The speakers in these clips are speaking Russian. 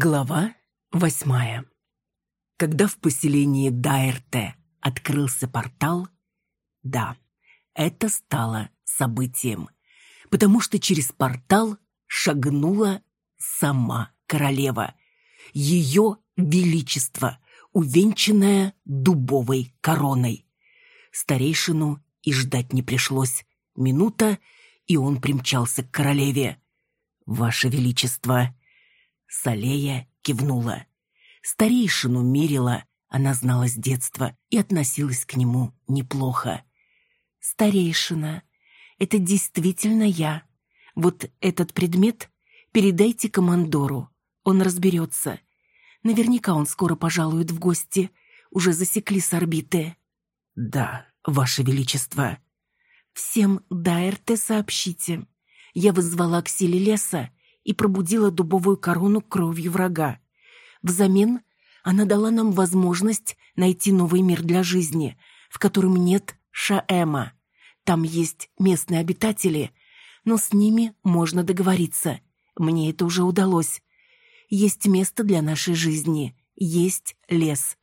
Глава восьмая. Когда в поселении Дайрте открылся портал, да, это стало событием, потому что через портал шагнула сама королева, ее величество, увенчанное дубовой короной. Старейшину и ждать не пришлось. Минута, и он примчался к королеве. «Ваше Величество!» Салея кивнула. Старейшину мерила, она знала с детства и относилась к нему неплохо. «Старейшина, это действительно я. Вот этот предмет передайте командору, он разберется. Наверняка он скоро пожалует в гости, уже засекли с орбиты». «Да, Ваше Величество». «Всем Дайрте сообщите. Я вызвала к силе леса и пробудила дубовую корону кровью врага. Взамен она дала нам возможность найти новый мир для жизни, в котором нет Шаэма. Там есть местные обитатели, но с ними можно договориться. Мне это уже удалось. Есть место для нашей жизни, есть лес.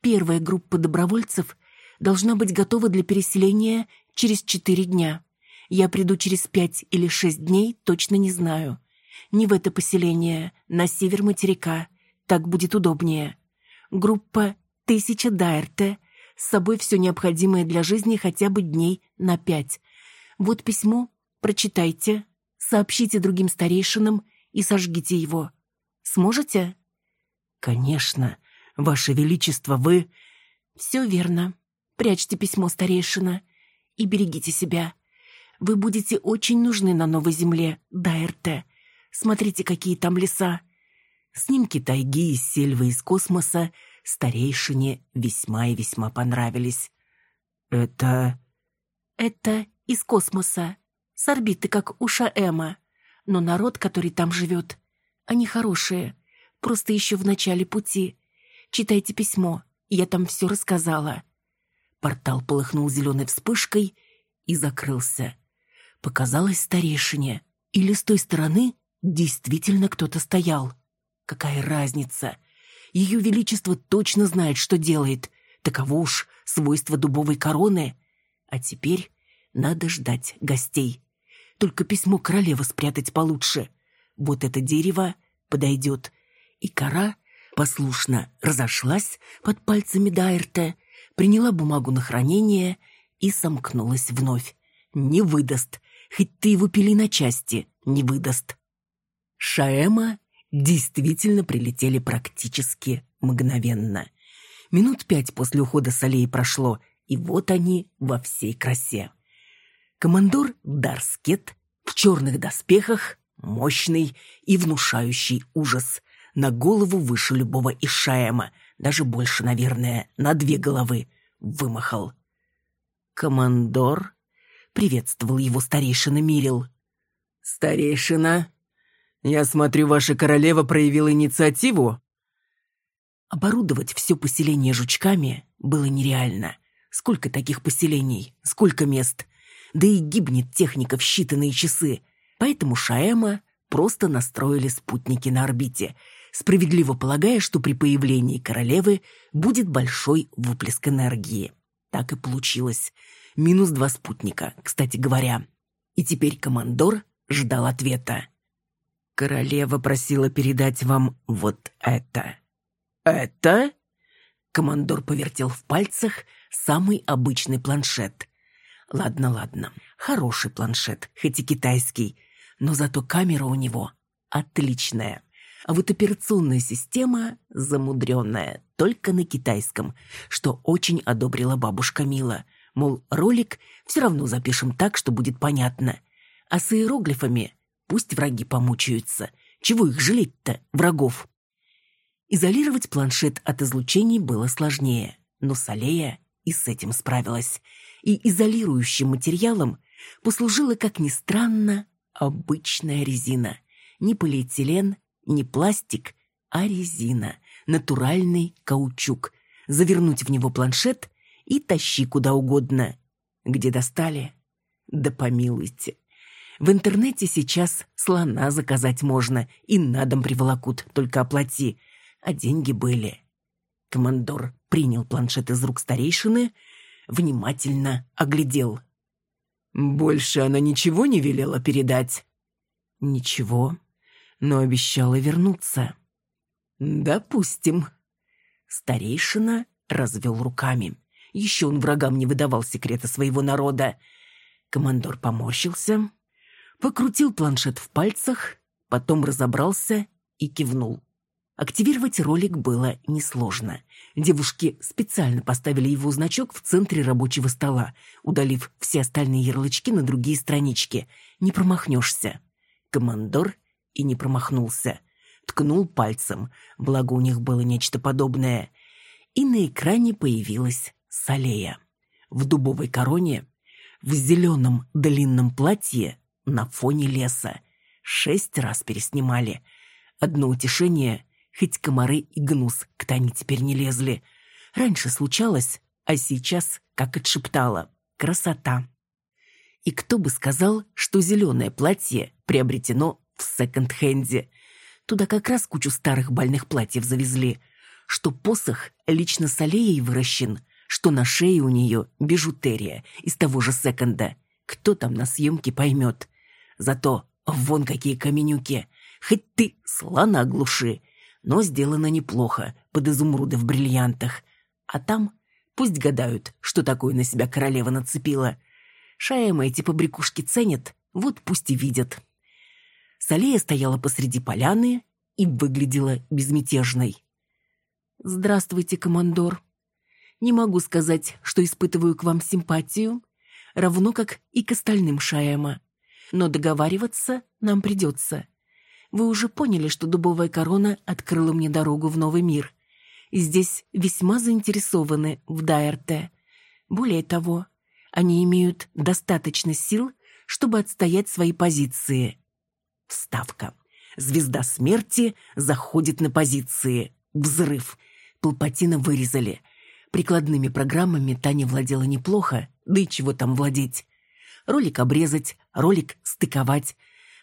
Первая группа добровольцев должна быть готова для переселения через четыре дня. Я приду через пять или шесть дней, точно не знаю. Не в это поселение, на север материка. Так будет удобнее. Группа «Тысяча Дайрте» с собой все необходимое для жизни хотя бы дней на пять. Вот письмо, прочитайте, сообщите другим старейшинам и сожгите его. Сможете? Конечно, Ваше Величество, вы... Все верно. Прячьте письмо, старейшина, и берегите себя. Вы будете очень нужны на новой земле, Дайрте. Смотрите, какие там леса. Снимки тайги из сельвы из космоса старейшине весьма и весьма понравились. Это... Это из космоса. С орбиты, как у Шаэма. Но народ, который там живет, они хорошие. Просто еще в начале пути. Читайте письмо, я там все рассказала. Портал полыхнул зеленой вспышкой и закрылся. Показалось старейшине. Или с той стороны Действительно кто-то стоял. Какая разница? Ее Величество точно знает, что делает. Таково уж свойство дубовой короны. А теперь надо ждать гостей. Только письмо королевы спрятать получше. Вот это дерево подойдет. И кора послушно разошлась под пальцами Дайрта, приняла бумагу на хранение и сомкнулась вновь. Не выдаст, хоть ты его пили на части, не выдаст. Шаэма действительно прилетели практически мгновенно. Минут пять после ухода Салеи прошло, и вот они во всей красе. Командор Дарскет в черных доспехах, мощный и внушающий ужас. На голову выше любого из Шаэма, даже больше, наверное, на две головы, вымахал. «Командор?» — приветствовал его старейшина Мирил. «Старейшина?» «Я смотрю, ваша королева проявила инициативу?» Оборудовать все поселение жучками было нереально. Сколько таких поселений, сколько мест. Да и гибнет техника в считанные часы. Поэтому Шаэма просто настроили спутники на орбите, справедливо полагая, что при появлении королевы будет большой выплеск энергии. Так и получилось. Минус два спутника, кстати говоря. И теперь командор ждал ответа. Королева просила передать вам вот это. Это? Командор повертел в пальцах самый обычный планшет. Ладно, ладно. Хороший планшет, хоть и китайский, но зато камера у него отличная. А вот операционная система замудренная, только на китайском, что очень одобрила бабушка Мила. Мол, ролик все равно запишем так, что будет понятно. А с иероглифами Пусть враги помучаются. Чего их жалеть-то, врагов? Изолировать планшет от излучений было сложнее, но Салея и с этим справилась. И изолирующим материалом послужила, как ни странно, обычная резина. Не полиэтилен, не пластик, а резина. Натуральный каучук. Завернуть в него планшет и тащи куда угодно. Где достали? Да помилуйте. В интернете сейчас слона заказать можно, и на дом приволокут, только оплати. А деньги были. Командор принял планшет из рук старейшины, внимательно оглядел. «Больше она ничего не велела передать?» «Ничего, но обещала вернуться». «Допустим». Старейшина развел руками. Еще он врагам не выдавал секрета своего народа. Командор поморщился, покрутил планшет в пальцах, потом разобрался и кивнул. Активировать ролик было несложно. Девушки специально поставили его значок в центре рабочего стола, удалив все остальные ярлычки на другие странички. Не промахнешься. Командор и не промахнулся. Ткнул пальцем, благо у них было нечто подобное. И на экране появилась Салея. В дубовой короне, в зеленом длинном платье на фоне леса. Шесть раз переснимали. Одно утешение — хоть комары и гнус к Тане теперь не лезли. Раньше случалось, а сейчас, как отшептала, красота. И кто бы сказал, что зеленое платье приобретено в секонд-хенде. Туда как раз кучу старых бальных платьев завезли. Что посох лично с аллеей выращен, что на шее у нее бижутерия из того же секонда. Кто там на съемке поймет. Зато вон какие каменюки. Хоть ты слона глуши. Но сделано неплохо, под изумруды в бриллиантах. А там пусть гадают, что такое на себя королева нацепила. Шаема эти побрякушки ценят, вот пусть и видят. Салея стояла посреди поляны и выглядела безмятежной. «Здравствуйте, командор. Не могу сказать, что испытываю к вам симпатию, равно как и к остальным Шаема но договариваться нам придется. Вы уже поняли, что дубовая корона открыла мне дорогу в новый мир. Здесь весьма заинтересованы в Дайерте. Более того, они имеют достаточно сил, чтобы отстоять свои позиции. Вставка. Звезда смерти заходит на позиции. Взрыв. Палпатина вырезали. Прикладными программами Таня владела неплохо, да и чего там владеть ролик обрезать, ролик стыковать.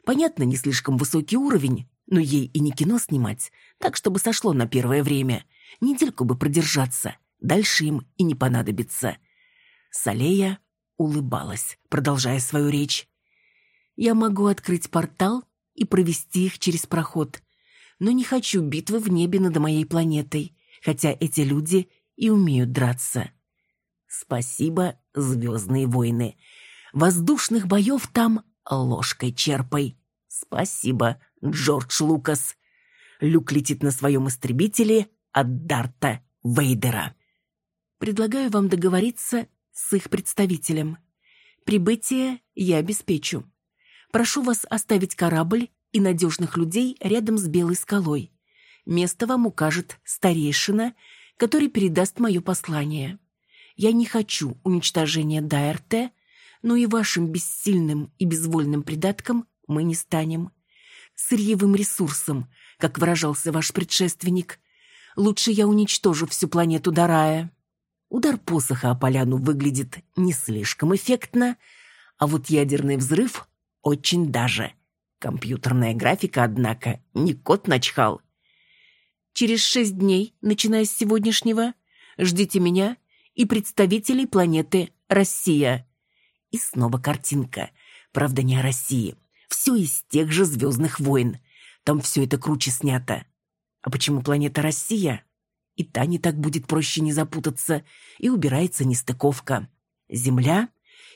Понятно, не слишком высокий уровень, но ей и не кино снимать, так чтобы сошло на первое время. Недельку бы продержаться, дальше им и не понадобится. Салея улыбалась, продолжая свою речь. «Я могу открыть портал и провести их через проход, но не хочу битвы в небе над моей планетой, хотя эти люди и умеют драться». «Спасибо, звездные войны. Воздушных боев там ложкой черпай. Спасибо, Джордж Лукас. Люк летит на своем истребителе от Дарта Вейдера. Предлагаю вам договориться с их представителем. Прибытие я обеспечу. Прошу вас оставить корабль и надежных людей рядом с Белой скалой. Место вам укажет старейшина, который передаст мое послание. Я не хочу уничтожения ДРТ, но и вашим бессильным и безвольным придатком мы не станем. Сырьевым ресурсом, как выражался ваш предшественник. Лучше я уничтожу всю планету Дарая. Удар посоха о поляну выглядит не слишком эффектно, а вот ядерный взрыв очень даже. Компьютерная графика, однако, не кот начхал. Через шесть дней, начиная с сегодняшнего, ждите меня и представителей планеты Россия. И снова картинка. Правда, не о России. Все из тех же «Звездных войн». Там все это круче снято. А почему планета Россия? И та не так будет проще не запутаться, и убирается нестыковка. Земля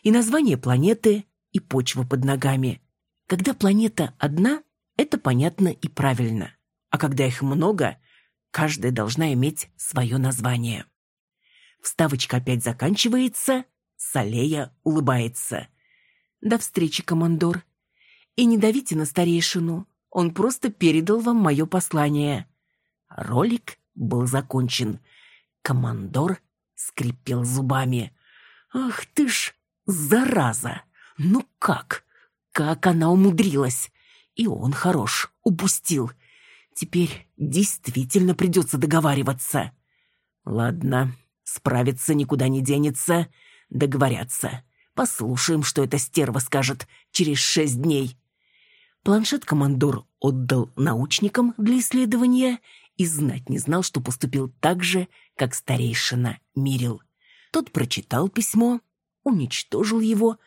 и название планеты, и почва под ногами. Когда планета одна, это понятно и правильно. А когда их много, каждая должна иметь свое название. Вставочка опять заканчивается, Салея улыбается. «До встречи, командор. И не давите на старейшину. Он просто передал вам мое послание». Ролик был закончен. Командор скрипел зубами. «Ах ты ж, зараза! Ну как? Как она умудрилась? И он хорош, упустил. Теперь действительно придется договариваться. Ладно, справиться никуда не денется договорятся. Послушаем, что эта стерва скажет через шесть дней. Планшет командор отдал научникам для исследования и знать не знал, что поступил так же, как старейшина Мирил. Тот прочитал письмо, уничтожил его,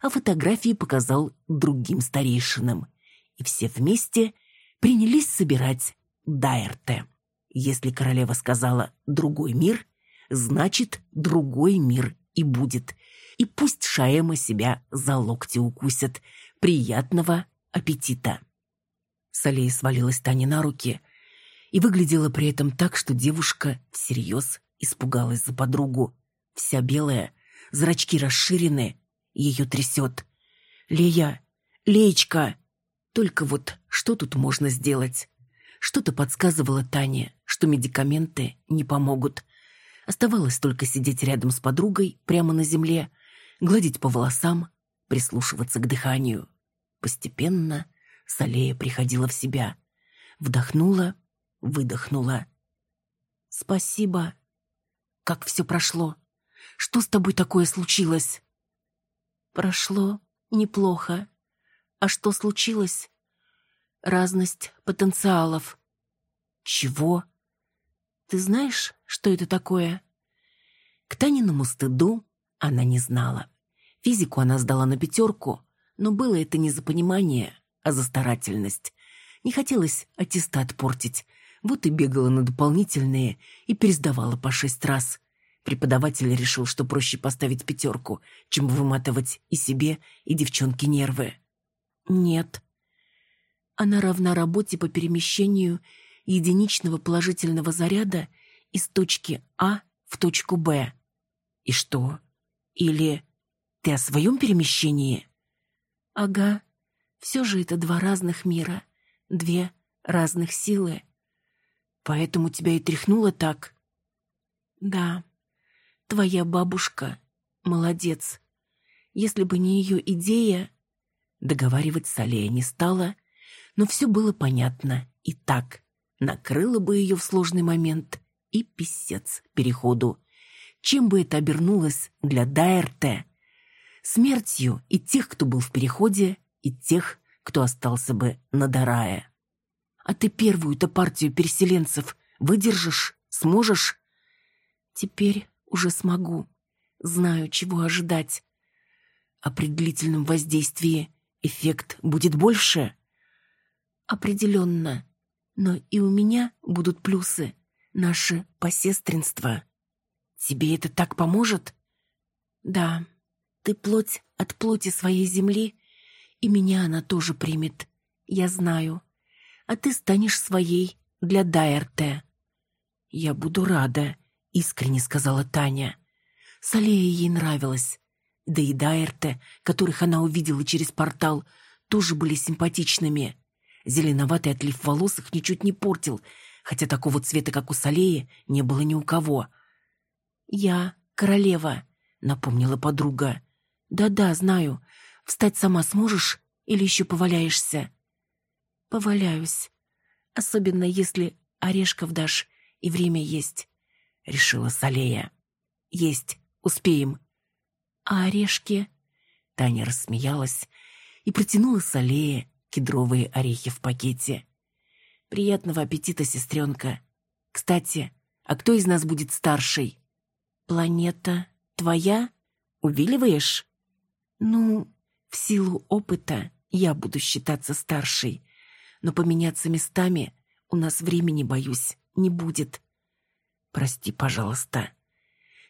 а фотографии показал другим старейшинам. И все вместе принялись собирать Дайерте. Если королева сказала «другой мир», значит «другой мир» и будет. И пусть Шаэма себя за локти укусят. Приятного аппетита. Салея свалилась Тане на руки и выглядела при этом так, что девушка всерьез испугалась за подругу. Вся белая, зрачки расширены, ее трясет. «Лея! Леечка!» Только вот что тут можно сделать? Что-то подсказывало Тане, что медикаменты не помогут. Оставалось только сидеть рядом с подругой прямо на земле, гладить по волосам, прислушиваться к дыханию. Постепенно Салея приходила в себя. Вдохнула, выдохнула. «Спасибо. Как все прошло? Что с тобой такое случилось?» «Прошло неплохо. А что случилось?» «Разность потенциалов». «Чего?» «Ты знаешь, что это такое?» К Таниному стыду она не знала. Физику она сдала на пятерку, но было это не за понимание, а за старательность. Не хотелось аттестат портить, вот и бегала на дополнительные и пересдавала по шесть раз. Преподаватель решил, что проще поставить пятерку, чем выматывать и себе, и девчонке нервы. Нет. Она равна работе по перемещению единичного положительного заряда из точки А в точку Б. И что? Или ты о своем перемещении? Ага. Все же это два разных мира, две разных силы. Поэтому тебя и тряхнуло так? Да. Твоя бабушка молодец. Если бы не ее идея... Договаривать с Аллея не стала, но все было понятно и так. Накрыло бы ее в сложный момент и писец переходу. Чем бы это обернулось для Дайрте? Смертью и тех, кто был в переходе, и тех, кто остался бы на Дарае. А ты первую-то партию переселенцев выдержишь? Сможешь? Теперь уже смогу. Знаю, чего ожидать. А при воздействии эффект будет больше? Определенно. Но и у меня будут плюсы. Наше посестринство. Тебе это так поможет? Да. Ты плоть от плоти своей земли и меня она тоже примет. Я знаю. А ты станешь своей для Дайерте. Я буду рада, искренне сказала Таня. Салея ей нравилась. Да и Дайерте, которых она увидела через портал, тоже были симпатичными. Зеленоватый отлив волос их ничуть не портил, хотя такого цвета, как у Салеи, не было ни у кого. «Я королева», — напомнила подруга. «Да-да, знаю. Встать сама сможешь или еще поваляешься?» «Поваляюсь. Особенно если орешков дашь и время есть», — решила Салея. «Есть. Успеем». «А орешки?» Таня рассмеялась и протянула Салее кедровые орехи в пакете. «Приятного аппетита, сестренка. Кстати, а кто из нас будет старший?» «Планета твоя? Увиливаешь?» «Ну, в силу опыта я буду считаться старшей, но поменяться местами у нас времени, боюсь, не будет. Прости, пожалуйста.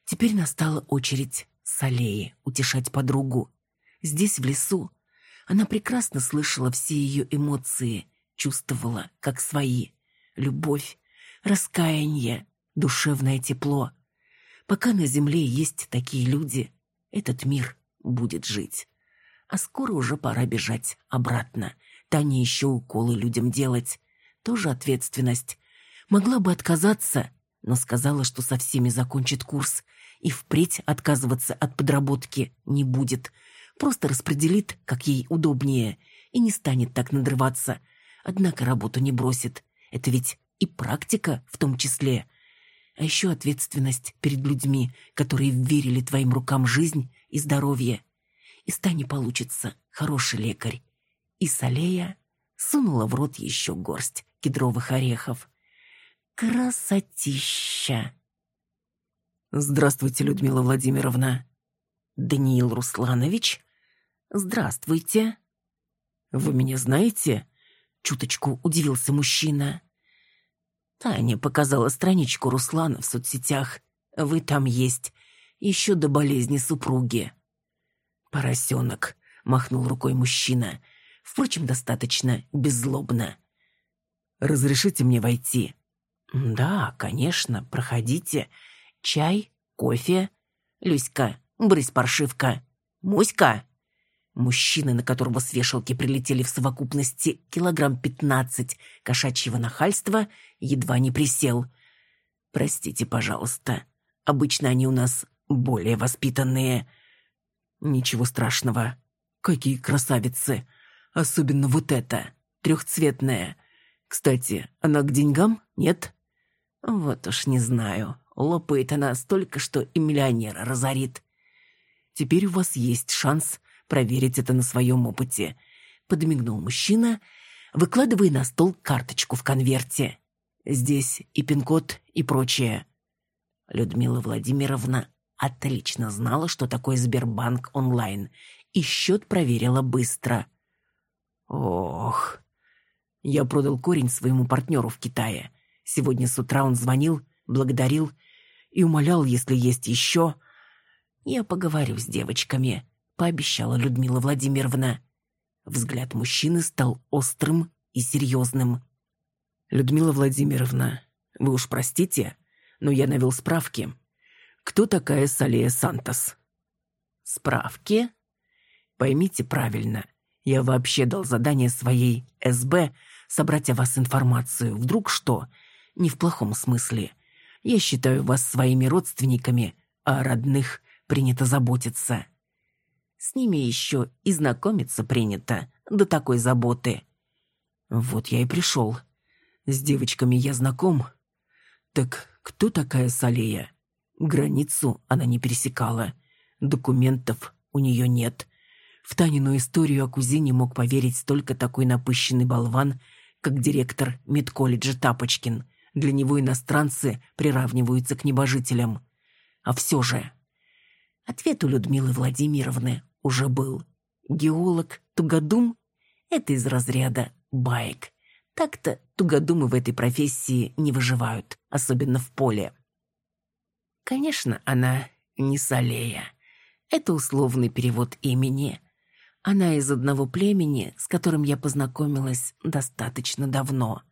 Теперь настала очередь Салеи утешать подругу. Здесь, в лесу, она прекрасно слышала все ее эмоции, чувствовала, как свои. Любовь, раскаяние, душевное тепло. Пока на земле есть такие люди, этот мир будет жить. А скоро уже пора бежать обратно. Таня еще уколы людям делать. Тоже ответственность. Могла бы отказаться, но сказала, что со всеми закончит курс. И впредь отказываться от подработки не будет. Просто распределит, как ей удобнее. И не станет так надрываться. Однако работу не бросит. Это ведь и практика в том числе. А еще ответственность перед людьми, которые верили твоим рукам жизнь и здоровье. из Тани получится хороший лекарь. И Салея сунула в рот еще горсть кедровых орехов. Красотища! Здравствуйте, Людмила Владимировна. Даниил Русланович? Здравствуйте. Вы меня знаете? Чуточку удивился мужчина. Таня показала страничку Руслана в соцсетях. Вы там есть. Еще до болезни супруги. Поросенок, махнул рукой мужчина. Впрочем, достаточно беззлобно. Разрешите мне войти? Да, конечно, проходите. Чай, кофе. Люська, брысь паршивка. Муська. Мужчина, на которого с вешалки прилетели в совокупности килограмм пятнадцать кошачьего нахальства, едва не присел. «Простите, пожалуйста. Обычно они у нас более воспитанные». «Ничего страшного. Какие красавицы. Особенно вот эта, трехцветная. Кстати, она к деньгам, нет?» «Вот уж не знаю. Лопает она столько, что и миллионера разорит». «Теперь у вас есть шанс проверить это на своем опыте», — подмигнул мужчина, выкладывая на стол карточку в конверте. «Здесь и пин-код, и прочее». Людмила Владимировна отлично знала, что такое Сбербанк онлайн, и счет проверила быстро. «Ох...» Я продал корень своему партнеру в Китае. Сегодня с утра он звонил, благодарил и умолял, если есть еще. Я поговорю с девочками пообещала Людмила Владимировна. Взгляд мужчины стал острым и серьезным. «Людмила Владимировна, вы уж простите, но я навел справки. Кто такая Салея Сантос?» «Справки?» «Поймите правильно, я вообще дал задание своей СБ собрать о вас информацию. Вдруг что? Не в плохом смысле. Я считаю вас своими родственниками, а о родных принято заботиться. С ними еще и знакомиться принято, до такой заботы. Вот я и пришел. С девочками я знаком. Так кто такая Салея? Границу она не пересекала. Документов у нее нет. В Танину историю о кузине мог поверить только такой напыщенный болван, как директор медколледжа Тапочкин. Для него иностранцы приравниваются к небожителям. А все же Ответ у Людмилы Владимировны уже был. Геолог Тугодум — это из разряда баек. Так-то тугодумы в этой профессии не выживают, особенно в поле. Конечно, она не Салея. Это условный перевод имени. Она из одного племени, с которым я познакомилась достаточно давно.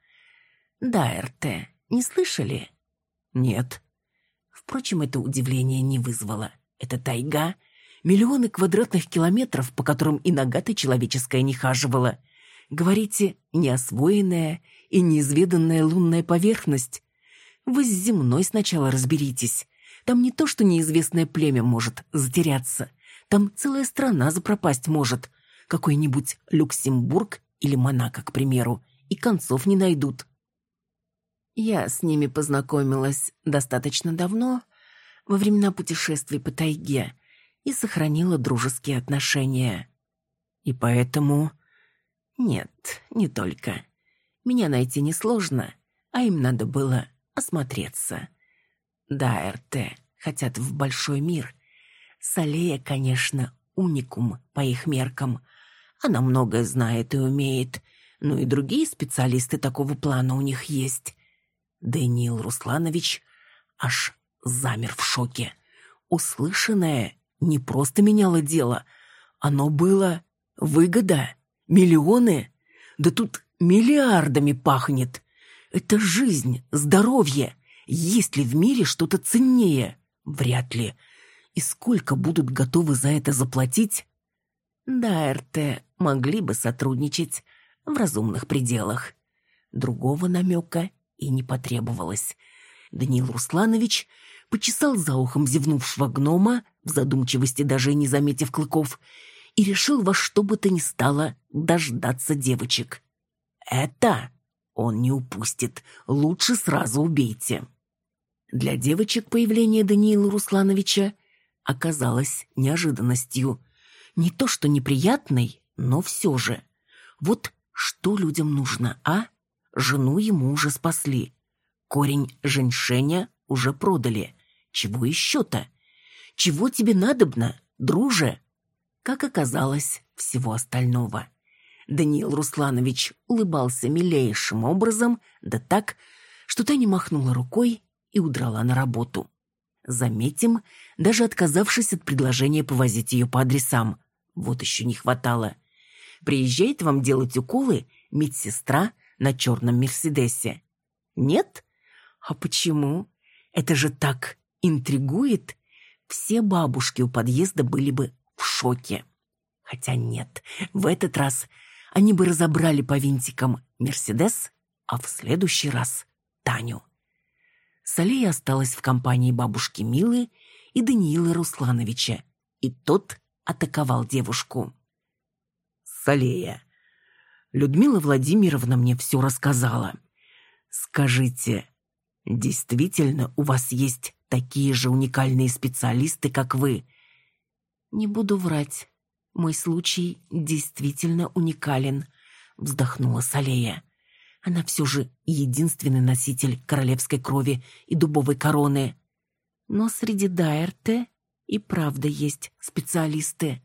Дайрте, не слышали? Нет. Впрочем, это удивление не вызвало. Это тайга, миллионы квадратных километров, по которым и нога-то человеческая не хаживала. Говорите, неосвоенная и неизведанная лунная поверхность. Вы с земной сначала разберитесь. Там не то, что неизвестное племя может затеряться. Там целая страна запропасть может. Какой-нибудь Люксембург или Монако, к примеру. И концов не найдут. Я с ними познакомилась достаточно давно, во времена путешествий по тайге и сохранила дружеские отношения. И поэтому... Нет, не только. Меня найти несложно, а им надо было осмотреться. Да, РТ хотят в большой мир. Салея, конечно, уникум по их меркам. Она многое знает и умеет, но и другие специалисты такого плана у них есть. Даниил Русланович аж замер в шоке. Услышанное не просто меняло дело. Оно было выгода, миллионы. Да тут миллиардами пахнет. Это жизнь, здоровье. Есть ли в мире что-то ценнее? Вряд ли. И сколько будут готовы за это заплатить? Да, РТ могли бы сотрудничать в разумных пределах. Другого намека и не потребовалось. Даниил Русланович почесал за ухом зевнувшего гнома, в задумчивости даже не заметив клыков, и решил во что бы то ни стало дождаться девочек. «Это он не упустит, лучше сразу убейте». Для девочек появление Даниила Руслановича оказалось неожиданностью. Не то что неприятный, но все же. Вот что людям нужно, а? Жену ему уже спасли. Корень женьшеня уже продали. Чего еще-то? Чего тебе надобно, друже? Как оказалось, всего остального. Даниил Русланович улыбался милейшим образом, да так, что та не махнула рукой и удрала на работу. Заметим, даже отказавшись от предложения повозить ее по адресам. Вот еще не хватало. Приезжает вам делать уколы медсестра на черном Мерседесе. Нет? А почему? Это же так интригует. Все бабушки у подъезда были бы в шоке. Хотя нет, в этот раз они бы разобрали по винтикам Мерседес, а в следующий раз Таню. Салея осталась в компании бабушки Милы и Даниила Руслановича, и тот атаковал девушку. «Салея, Людмила Владимировна мне все рассказала. Скажите, действительно у вас есть такие же уникальные специалисты, как вы?» «Не буду врать. Мой случай действительно уникален», — вздохнула Салея. Она все же единственный носитель королевской крови и дубовой короны. Но среди Дайрте и правда есть специалисты.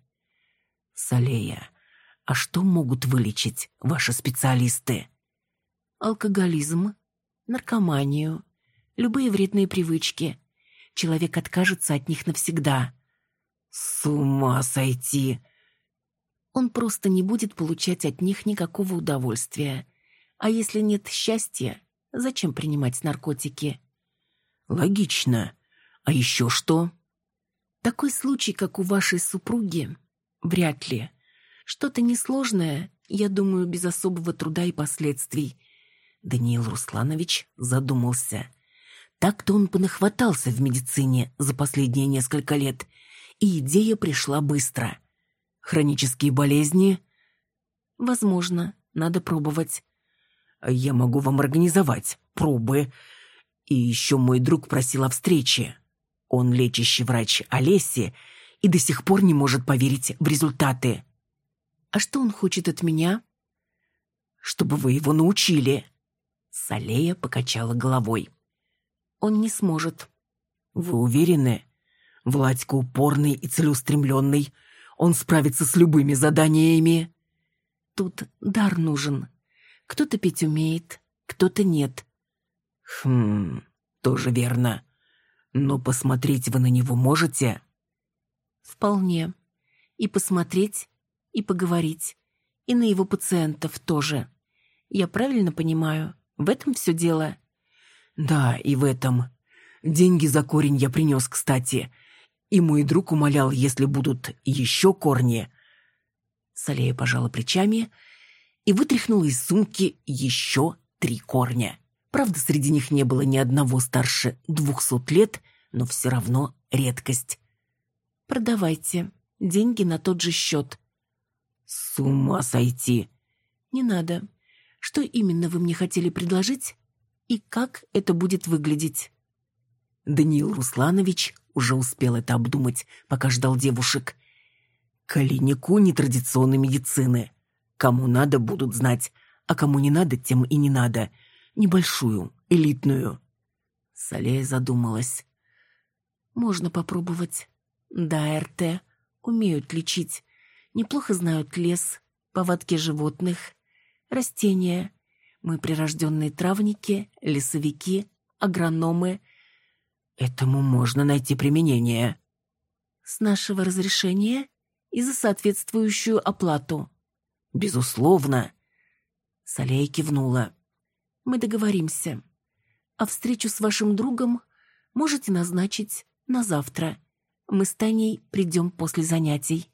Салея, а что могут вылечить ваши специалисты? Алкоголизм, наркоманию, любые вредные привычки. Человек откажется от них навсегда. С ума сойти! Он просто не будет получать от них никакого удовольствия. А если нет счастья, зачем принимать наркотики? Логично. А еще что? Такой случай, как у вашей супруги, вряд ли. Что-то несложное, я думаю, без особого труда и последствий. Даниил Русланович задумался. Так-то он понахватался в медицине за последние несколько лет, и идея пришла быстро. Хронические болезни? Возможно, надо пробовать. Я могу вам организовать пробы. И еще мой друг просил о встрече. Он лечащий врач Олеси и до сих пор не может поверить в результаты. А что он хочет от меня? Чтобы вы его научили. Салея покачала головой. Он не сможет. Вы уверены? Владька упорный и целеустремленный. Он справится с любыми заданиями. Тут дар нужен. Кто-то петь умеет, кто-то нет. Хм, тоже верно. Но посмотреть вы на него можете? Вполне. И посмотреть, и поговорить. И на его пациентов тоже. Я правильно понимаю? В этом все дело? Да, и в этом. Деньги за корень я принес, кстати. И мой друг умолял, если будут еще корни. Салея пожала плечами и вытряхнула из сумки еще три корня. Правда, среди них не было ни одного старше двухсот лет, но все равно редкость. «Продавайте. Деньги на тот же счет». «С ума сойти!» «Не надо. Что именно вы мне хотели предложить? И как это будет выглядеть?» Даниил Русланович уже успел это обдумать, пока ждал девушек. «Клинику нетрадиционной медицины. Кому надо, будут знать, а кому не надо, тем и не надо. Небольшую, элитную. Салея задумалась. Можно попробовать. Да, РТ. Умеют лечить. Неплохо знают лес, повадки животных, растения. Мы прирожденные травники, лесовики, агрономы. Этому можно найти применение. С нашего разрешения и за соответствующую оплату. «Безусловно». Салея кивнула. «Мы договоримся. А встречу с вашим другом можете назначить на завтра. Мы с Таней придем после занятий».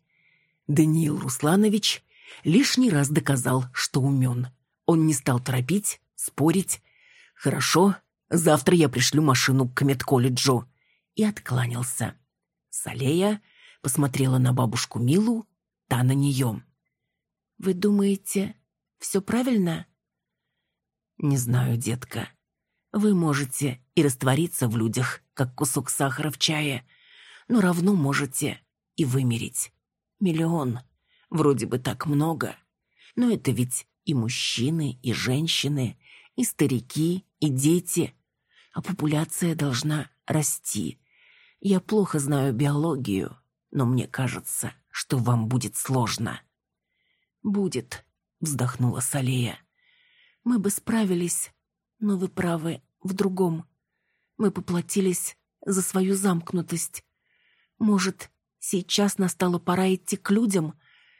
Даниил Русланович лишний раз доказал, что умен. Он не стал торопить, спорить. «Хорошо, завтра я пришлю машину к медколледжу». И откланялся. Салея посмотрела на бабушку Милу, та на нее. Вы думаете, все правильно? Не знаю, детка. Вы можете и раствориться в людях, как кусок сахара в чае, но равно можете и вымереть. Миллион. Вроде бы так много. Но это ведь и мужчины, и женщины, и старики, и дети. А популяция должна расти. Я плохо знаю биологию, но мне кажется, что вам будет сложно. «Будет», — вздохнула Салея. «Мы бы справились, но вы правы в другом. Мы поплатились за свою замкнутость. Может, сейчас настала пора идти к людям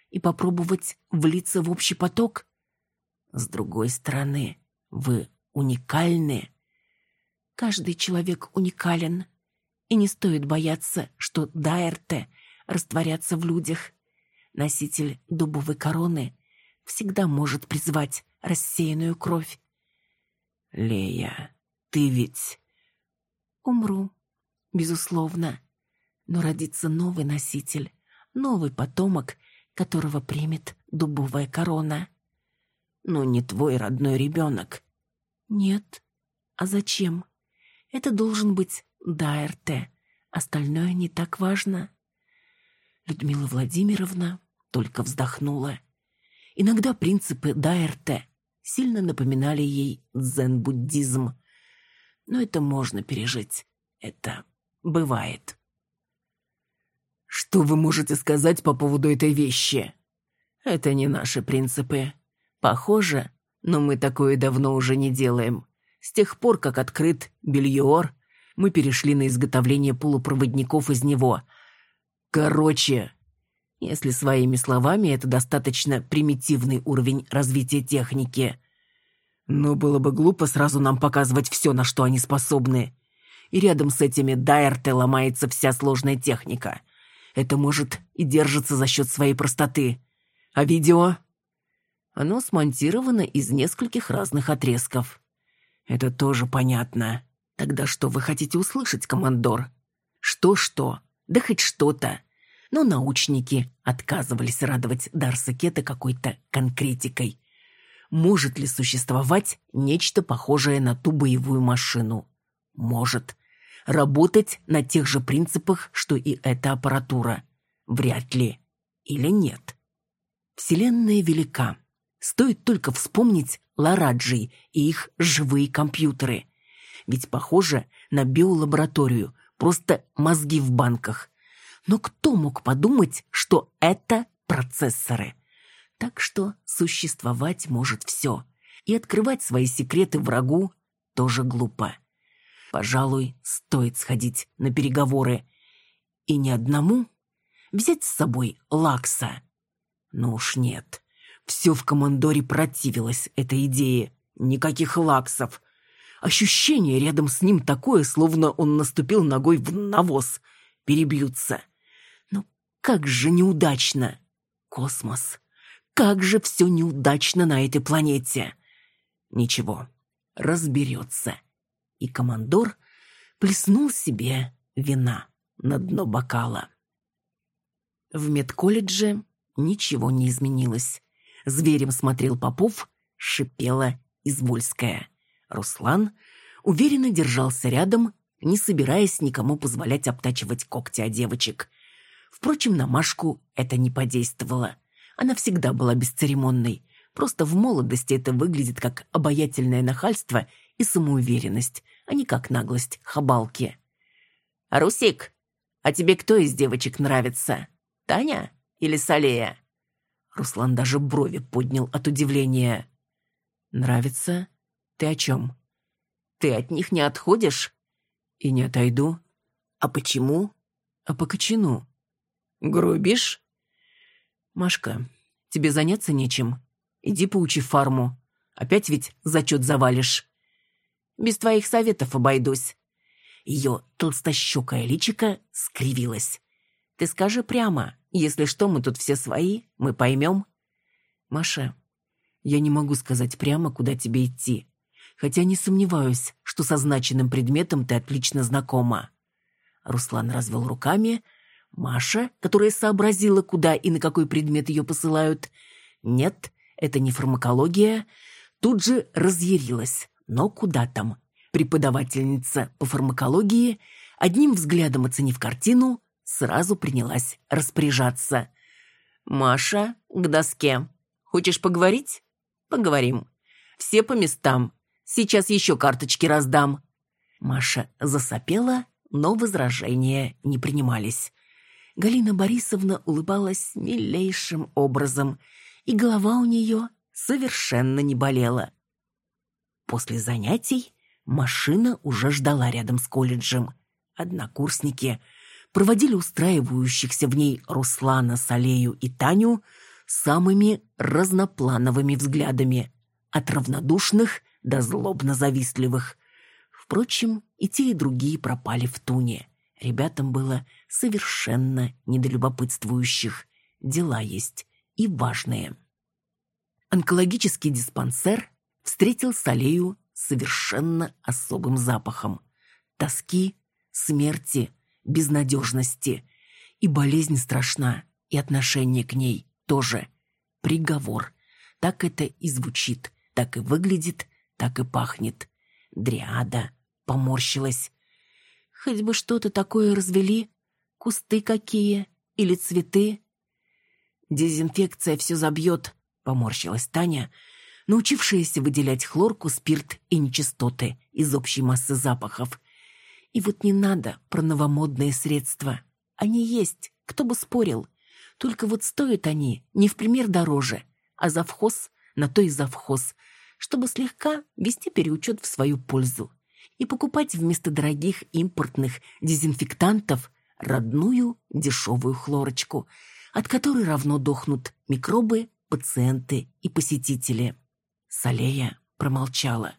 и попробовать влиться в общий поток? С другой стороны, вы уникальны. Каждый человек уникален, и не стоит бояться, что Дайрте растворятся в людях. Носитель дубовой короны всегда может призвать рассеянную кровь. Лея, ты ведь... Умру, безусловно. Но родится новый носитель, новый потомок, которого примет дубовая корона. Но не твой родной ребенок. Нет. А зачем? Это должен быть Дайрте. Остальное не так важно. Людмила Владимировна только вздохнула. Иногда принципы Дайрте сильно напоминали ей дзен-буддизм. Но это можно пережить. Это бывает. Что вы можете сказать по поводу этой вещи? Это не наши принципы. Похоже, но мы такое давно уже не делаем. С тех пор, как открыт Бельюор, мы перешли на изготовление полупроводников из него. Короче, если своими словами, это достаточно примитивный уровень развития техники. Но было бы глупо сразу нам показывать все, на что они способны. И рядом с этими Дайерте ломается вся сложная техника — это может и держится за счет своей простоты. А видео? Оно смонтировано из нескольких разных отрезков. Это тоже понятно. Тогда что вы хотите услышать, командор? Что-что? Да хоть что-то. Но научники отказывались радовать Дарсакета какой-то конкретикой. Может ли существовать нечто похожее на ту боевую машину? Может работать на тех же принципах, что и эта аппаратура? Вряд ли. Или нет? Вселенная велика. Стоит только вспомнить Лараджи и их живые компьютеры. Ведь похоже на биолабораторию, просто мозги в банках. Но кто мог подумать, что это процессоры? Так что существовать может все. И открывать свои секреты врагу тоже глупо. Пожалуй, стоит сходить на переговоры. И не одному. Взять с собой Лакса. Ну уж нет. Все в командоре противилось этой идее. Никаких Лаксов. Ощущение рядом с ним такое, словно он наступил ногой в навоз. Перебьются. Но как же неудачно. Космос. Как же все неудачно на этой планете. Ничего, разберется и командор плеснул себе вина на дно бокала. В медколледже ничего не изменилось. Зверем смотрел Попов, шипела Извольская. Руслан уверенно держался рядом, не собираясь никому позволять обтачивать когти о девочек. Впрочем, на Машку это не подействовало. Она всегда была бесцеремонной. Просто в молодости это выглядит как обаятельное нахальство и самоуверенность, а не как наглость хабалки. «Русик, а тебе кто из девочек нравится? Таня или Салея?» Руслан даже брови поднял от удивления. «Нравится? Ты о чем?» «Ты от них не отходишь?» «И не отойду». «А почему?» «А по кочану». «Грубишь?» «Машка, тебе заняться нечем. Иди поучи фарму. Опять ведь зачет завалишь». Без твоих советов обойдусь». Ее толстощекое личико скривилось. «Ты скажи прямо, если что, мы тут все свои, мы поймем». «Маша, я не могу сказать прямо, куда тебе идти, хотя не сомневаюсь, что со значенным предметом ты отлично знакома». Руслан развел руками. Маша, которая сообразила, куда и на какой предмет ее посылают, «Нет, это не фармакология», тут же разъярилась. Но куда там? Преподавательница по фармакологии, одним взглядом оценив картину, сразу принялась распоряжаться. Маша, к доске. Хочешь поговорить? Поговорим. Все по местам. Сейчас еще карточки раздам. Маша засопела, но возражения не принимались. Галина Борисовна улыбалась милейшим образом, и голова у нее совершенно не болела. После занятий машина уже ждала рядом с колледжем. Однокурсники проводили устраивающихся в ней Руслана, Салею и Таню самыми разноплановыми взглядами, от равнодушных до злобно-завистливых. Впрочем, и те, и другие пропали в туне. Ребятам было совершенно недолюбопытствующих. Дела есть и важные. Онкологический диспансер встретил Салею совершенно особым запахом. Тоски, смерти, безнадежности. И болезнь страшна, и отношение к ней тоже. Приговор. Так это и звучит, так и выглядит, так и пахнет. Дриада поморщилась. Хоть бы что-то такое развели. Кусты какие или цветы. Дезинфекция все забьет, поморщилась Таня, научившаяся выделять хлорку, спирт и нечистоты из общей массы запахов. И вот не надо про новомодные средства. Они есть, кто бы спорил. Только вот стоят они не в пример дороже, а завхоз на то и завхоз, чтобы слегка вести переучет в свою пользу и покупать вместо дорогих импортных дезинфектантов родную дешевую хлорочку, от которой равно дохнут микробы, пациенты и посетители. Салея промолчала.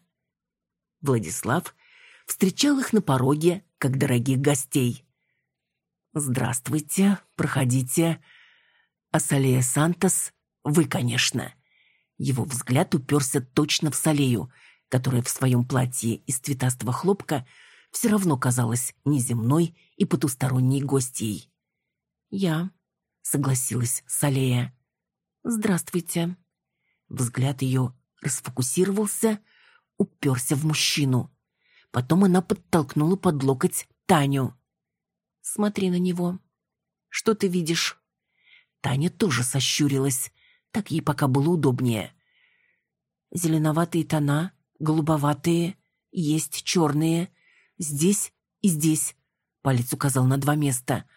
Владислав встречал их на пороге, как дорогих гостей. «Здравствуйте, проходите. А Салея Сантос, вы, конечно». Его взгляд уперся точно в Салею, которая в своем платье из цветастого хлопка все равно казалась неземной и потусторонней гостьей. «Я», — согласилась Салея. «Здравствуйте». Взгляд ее расфокусировался, уперся в мужчину. Потом она подтолкнула под локоть Таню. «Смотри на него. Что ты видишь?» Таня тоже сощурилась. Так ей пока было удобнее. Зеленоватые тона, голубоватые, есть черные. Здесь и здесь. Палец указал на два места.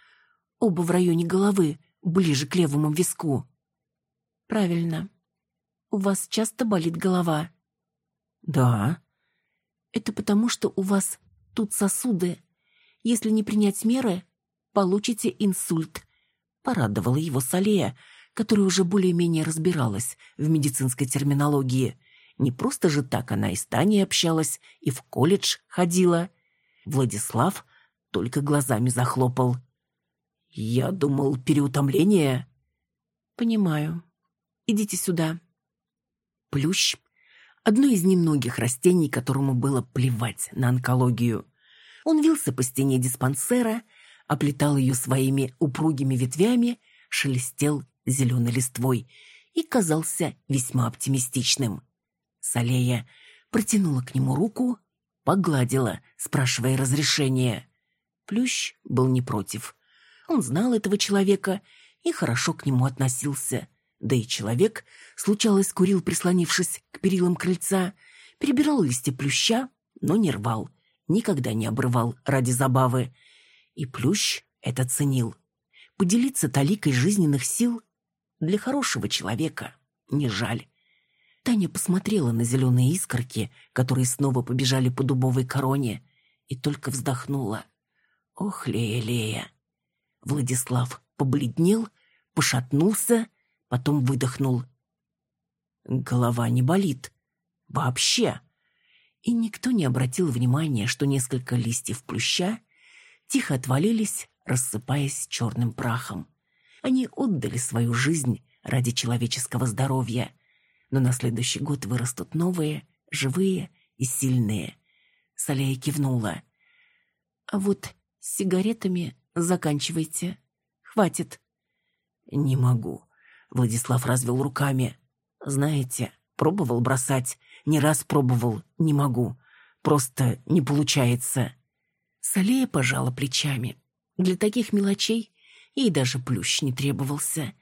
Оба в районе головы, ближе к левому виску. Правильно. У вас часто болит голова? Да. Это потому, что у вас тут сосуды. Если не принять меры, получите инсульт. Порадовала его Салея, которая уже более-менее разбиралась в медицинской терминологии. Не просто же так она и с Таней общалась, и в колледж ходила. Владислав только глазами захлопал. «Я думал, переутомление». «Понимаю. Идите сюда». Плющ — одно из немногих растений, которому было плевать на онкологию. Он вился по стене диспансера, оплетал ее своими упругими ветвями, шелестел зеленой листвой и казался весьма оптимистичным. Салея протянула к нему руку, погладила, спрашивая разрешения. Плющ был не против. Он знал этого человека и хорошо к нему относился. Да и человек, случалось, курил, прислонившись к перилам крыльца, перебирал листья плюща, но не рвал, никогда не обрывал ради забавы. И плющ это ценил. Поделиться таликой жизненных сил для хорошего человека не жаль. Таня посмотрела на зеленые искорки, которые снова побежали по дубовой короне, и только вздохнула. Ох, Лея, Лея. Владислав побледнел, пошатнулся, потом выдохнул. Голова не болит. Вообще. И никто не обратил внимания, что несколько листьев плюща тихо отвалились, рассыпаясь черным прахом. Они отдали свою жизнь ради человеческого здоровья но на следующий год вырастут новые, живые и сильные. Салея кивнула. А вот сигаретами заканчивайте. Хватит. Не могу. Владислав развел руками. Знаете, пробовал бросать, не раз пробовал, не могу. Просто не получается. Салея пожала плечами. Для таких мелочей ей даже плющ не требовался.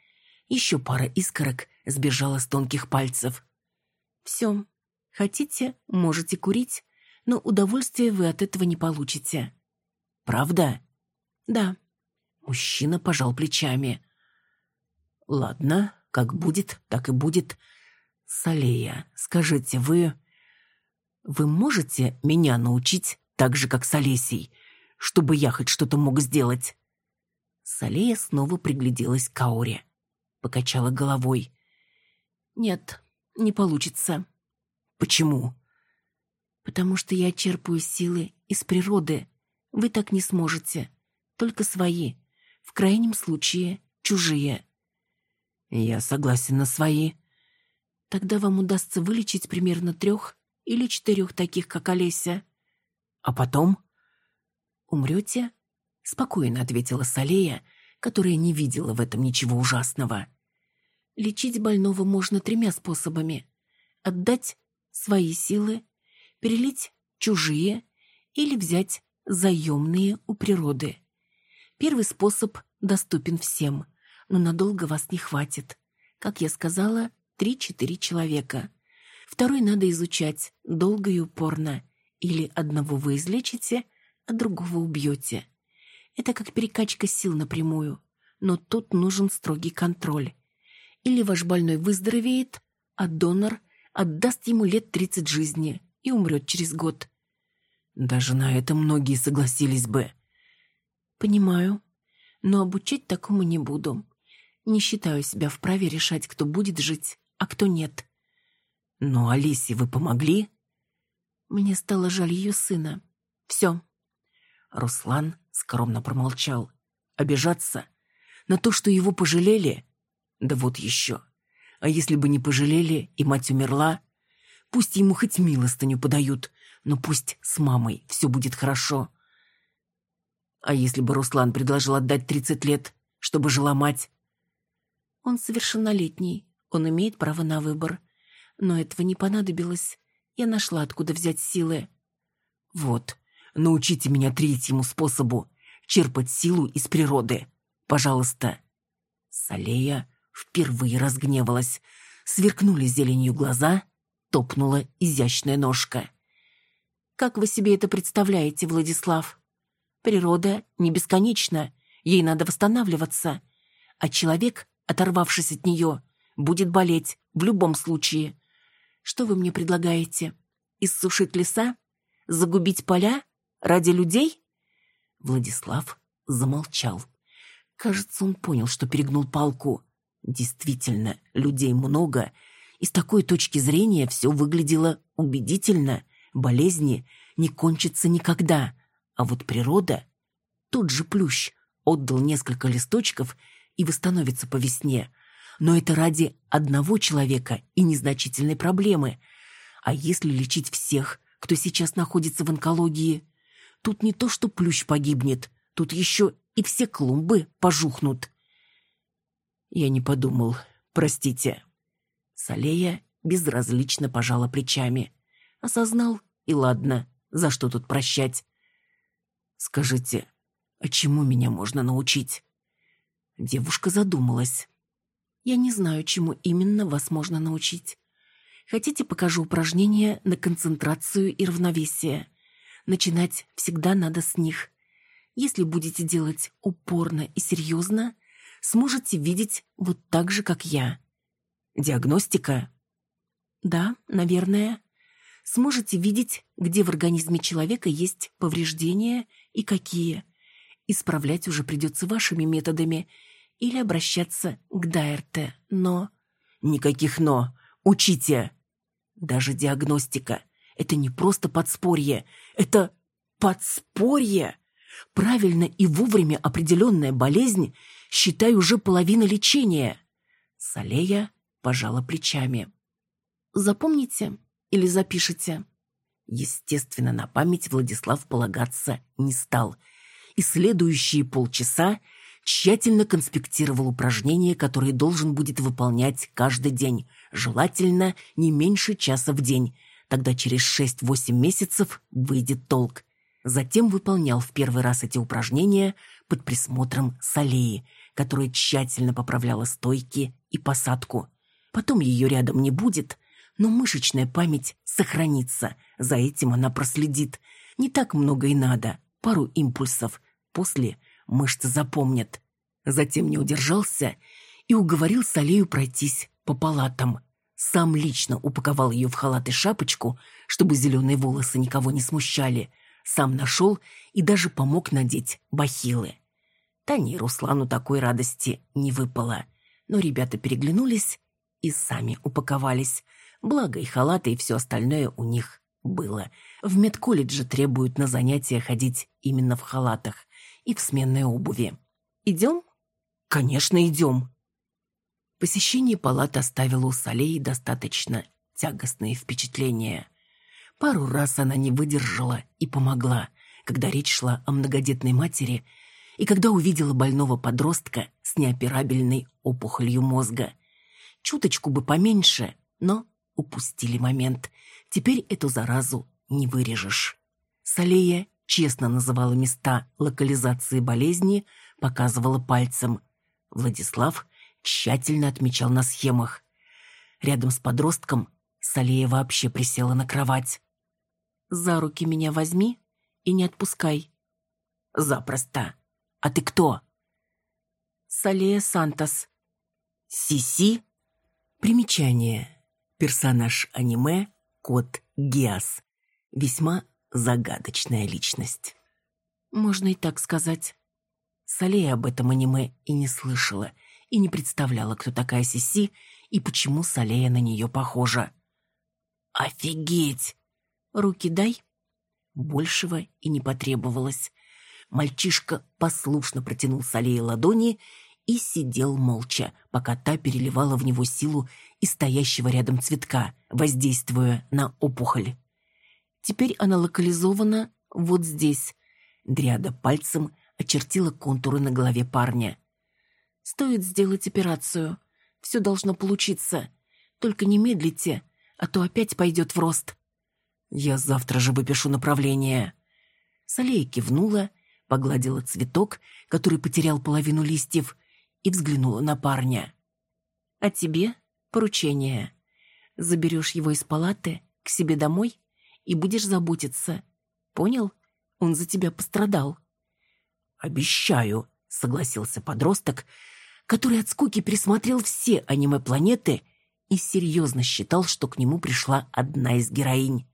Еще пара искорок сбежала с тонких пальцев. «Все. Хотите, можете курить, но удовольствия вы от этого не получите». «Правда?» «Да». Мужчина пожал плечами. «Ладно, как будет, так и будет. Салея, скажите, вы... Вы можете меня научить так же, как с Олесей, чтобы я хоть что-то мог сделать?» Салея снова пригляделась к Ауре. Покачала головой. «Нет, не получится». «Почему?» «Потому что я черпаю силы из природы. Вы так не сможете. Только свои. В крайнем случае, чужие». «Я согласен на свои». «Тогда вам удастся вылечить примерно трех или четырех таких, как Олеся». «А потом?» «Умрете?» — спокойно ответила Салея, которая не видела в этом ничего ужасного. «Лечить больного можно тремя способами. Отдать свои силы, перелить чужие или взять заемные у природы. Первый способ доступен всем — но надолго вас не хватит. Как я сказала, три-четыре человека. Второй надо изучать долго и упорно. Или одного вы излечите, а другого убьете. Это как перекачка сил напрямую. Но тут нужен строгий контроль. Или ваш больной выздоровеет, а донор отдаст ему лет тридцать жизни и умрет через год. Даже на это многие согласились бы. Понимаю, но обучать такому не буду. Не считаю себя вправе решать, кто будет жить, а кто нет. Но Алисе вы помогли? Мне стало жаль ее сына. Все. Руслан скромно промолчал. Обижаться? На то, что его пожалели? Да вот еще. А если бы не пожалели, и мать умерла? Пусть ему хоть милостыню подают, но пусть с мамой все будет хорошо. А если бы Руслан предложил отдать тридцать лет, чтобы жила мать? Он совершеннолетний, он имеет право на выбор. Но этого не понадобилось. Я нашла, откуда взять силы. Вот, научите меня третьему способу черпать силу из природы. Пожалуйста. Салея впервые разгневалась. Сверкнули зеленью глаза, топнула изящная ножка. Как вы себе это представляете, Владислав? Природа не бесконечна, ей надо восстанавливаться. А человек оторвавшись от нее, будет болеть в любом случае. Что вы мне предлагаете? Иссушить леса? Загубить поля? Ради людей? Владислав замолчал. Кажется, он понял, что перегнул палку. Действительно, людей много, и с такой точки зрения все выглядело убедительно. Болезни не кончатся никогда. А вот природа... Тот же плющ отдал несколько листочков и восстановится по весне. Но это ради одного человека и незначительной проблемы. А если лечить всех, кто сейчас находится в онкологии? Тут не то, что плющ погибнет, тут еще и все клумбы пожухнут. Я не подумал, простите. Салея безразлично пожала плечами. Осознал, и ладно, за что тут прощать? Скажите, а чему меня можно научить? Девушка задумалась. «Я не знаю, чему именно вас можно научить. Хотите, покажу упражнения на концентрацию и равновесие. Начинать всегда надо с них. Если будете делать упорно и серьезно, сможете видеть вот так же, как я. Диагностика? Да, наверное. Сможете видеть, где в организме человека есть повреждения и какие. Исправлять уже придется вашими методами – или обращаться к Дайрте, но... Никаких «но». Учите. Даже диагностика — это не просто подспорье, это подспорье. Правильно и вовремя определенная болезнь, считай, уже половина лечения. Салея пожала плечами. Запомните или запишите? Естественно, на память Владислав полагаться не стал. И следующие полчаса тщательно конспектировал упражнения, которые должен будет выполнять каждый день, желательно не меньше часа в день. Тогда через 6-8 месяцев выйдет толк. Затем выполнял в первый раз эти упражнения под присмотром Салеи, которая тщательно поправляла стойки и посадку. Потом ее рядом не будет, но мышечная память сохранится. За этим она проследит. Не так много и надо. Пару импульсов. После мышцы запомнят. Затем не удержался и уговорил Салею пройтись по палатам. Сам лично упаковал ее в халат и шапочку, чтобы зеленые волосы никого не смущали. Сам нашел и даже помог надеть бахилы. Тане Руслану такой радости не выпало. Но ребята переглянулись и сами упаковались. Благо и халаты, и все остальное у них было. В медколледже требуют на занятия ходить именно в халатах и в сменной обуви. «Идем?» «Конечно, идем!» Посещение палат оставило у Салеи достаточно тягостные впечатления. Пару раз она не выдержала и помогла, когда речь шла о многодетной матери и когда увидела больного подростка с неоперабельной опухолью мозга. Чуточку бы поменьше, но упустили момент. Теперь эту заразу не вырежешь. Салея честно называла места локализации болезни, показывала пальцем. Владислав тщательно отмечал на схемах. Рядом с подростком Салея вообще присела на кровать. «За руки меня возьми и не отпускай». «Запросто. А ты кто?» «Салея Сантос». «Сиси?» Примечание. Персонаж аниме Кот Гиас. Весьма загадочная личность. Можно и так сказать. Салея об этом аниме и не слышала, и не представляла, кто такая Сиси и почему Салея на нее похожа. «Офигеть!» «Руки дай!» Большего и не потребовалось. Мальчишка послушно протянул Салее ладони и сидел молча, пока та переливала в него силу из стоящего рядом цветка, воздействуя на опухоль. Теперь она локализована вот здесь. Дриада пальцем очертила контуры на голове парня. «Стоит сделать операцию. Все должно получиться. Только не медлите, а то опять пойдет в рост». «Я завтра же выпишу направление». Салея кивнула, погладила цветок, который потерял половину листьев, и взглянула на парня. «А тебе поручение. Заберешь его из палаты к себе домой и будешь заботиться. Понял? Он за тебя пострадал». «Обещаю», — согласился подросток, который от скуки присмотрел все аниме-планеты и серьезно считал, что к нему пришла одна из героинь.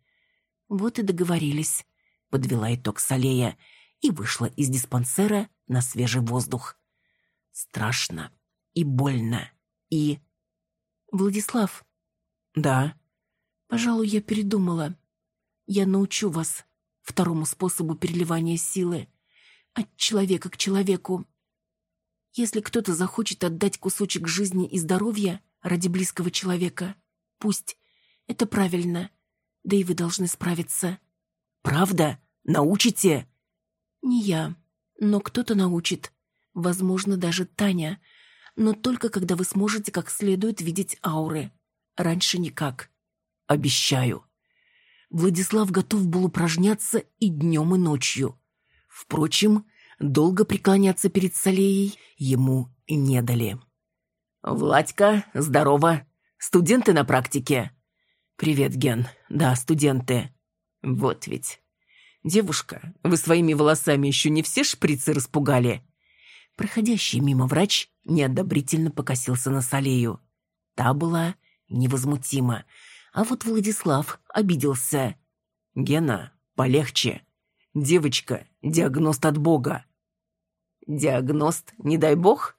«Вот и договорились», — подвела итог Салея и вышла из диспансера на свежий воздух. Страшно и больно, и... Владислав. Да. Пожалуй, я передумала. Я научу вас второму способу переливания силы от человека к человеку. Если кто-то захочет отдать кусочек жизни и здоровья ради близкого человека, пусть. Это правильно. Да и вы должны справиться. Правда? Научите? Не я, но кто-то научит. Возможно, даже Таня. Но только когда вы сможете как следует видеть ауры. Раньше никак. Обещаю. Владислав готов был упражняться и днем, и ночью. Впрочем, долго преклоняться перед Салеей ему не дали. «Владька, здорово. Студенты на практике?» «Привет, Ген. Да, студенты. Вот ведь. Девушка, вы своими волосами еще не все шприцы распугали?» Проходящий мимо врач неодобрительно покосился на Салею. Та была невозмутима, а вот Владислав обиделся. «Гена, полегче. Девочка, диагност от Бога». «Диагност, не дай бог?»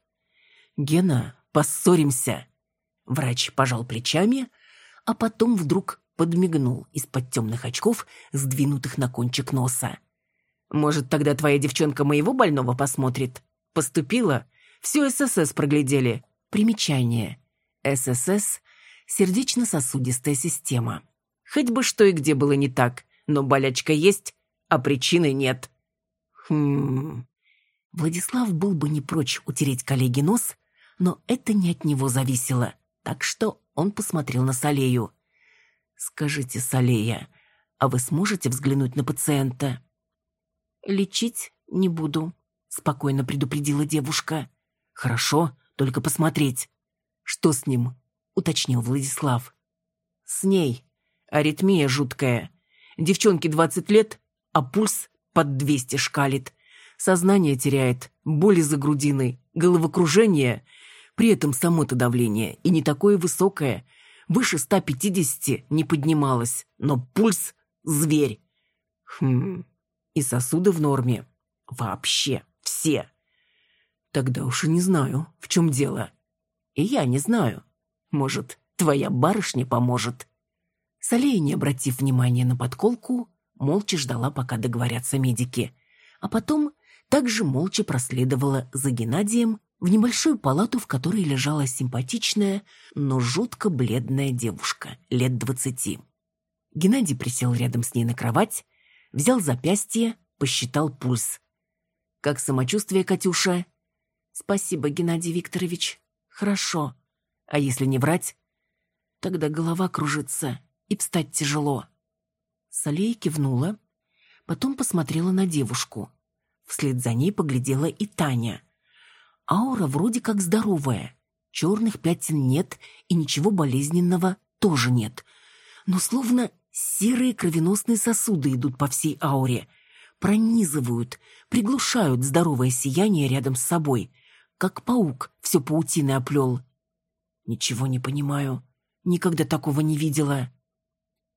«Гена, поссоримся». Врач пожал плечами, а потом вдруг подмигнул из-под темных очков, сдвинутых на кончик носа. «Может, тогда твоя девчонка моего больного посмотрит?» Поступила, всю ССС проглядели. Примечание. ССС – сердечно-сосудистая система. Хоть бы что и где было не так, но болячка есть, а причины нет. Хм... Владислав был бы не прочь утереть коллеге нос, но это не от него зависело, так что он посмотрел на Салею. «Скажите, Салея, а вы сможете взглянуть на пациента?» «Лечить не буду», спокойно предупредила девушка. Хорошо, только посмотреть. «Что с ним?» — уточнил Владислав. «С ней. Аритмия жуткая. Девчонке двадцать лет, а пульс под двести шкалит. Сознание теряет, боли за грудиной, головокружение. При этом само-то давление и не такое высокое. Выше 150 не поднималось, но пульс — зверь. Хм, и сосуды в норме. Вообще все. Тогда уж и не знаю, в чем дело. И я не знаю. Может, твоя барышня поможет?» Салея, не обратив внимания на подколку, молча ждала, пока договорятся медики. А потом также молча проследовала за Геннадием в небольшую палату, в которой лежала симпатичная, но жутко бледная девушка, лет двадцати. Геннадий присел рядом с ней на кровать, взял запястье, посчитал пульс. «Как самочувствие, Катюша?» «Спасибо, Геннадий Викторович. Хорошо. А если не врать?» «Тогда голова кружится, и встать тяжело». Салея кивнула, потом посмотрела на девушку. Вслед за ней поглядела и Таня. Аура вроде как здоровая. Черных пятен нет и ничего болезненного тоже нет. Но словно серые кровеносные сосуды идут по всей ауре. Пронизывают, приглушают здоровое сияние рядом с собой. Как паук все паутины оплел. Ничего не понимаю. Никогда такого не видела.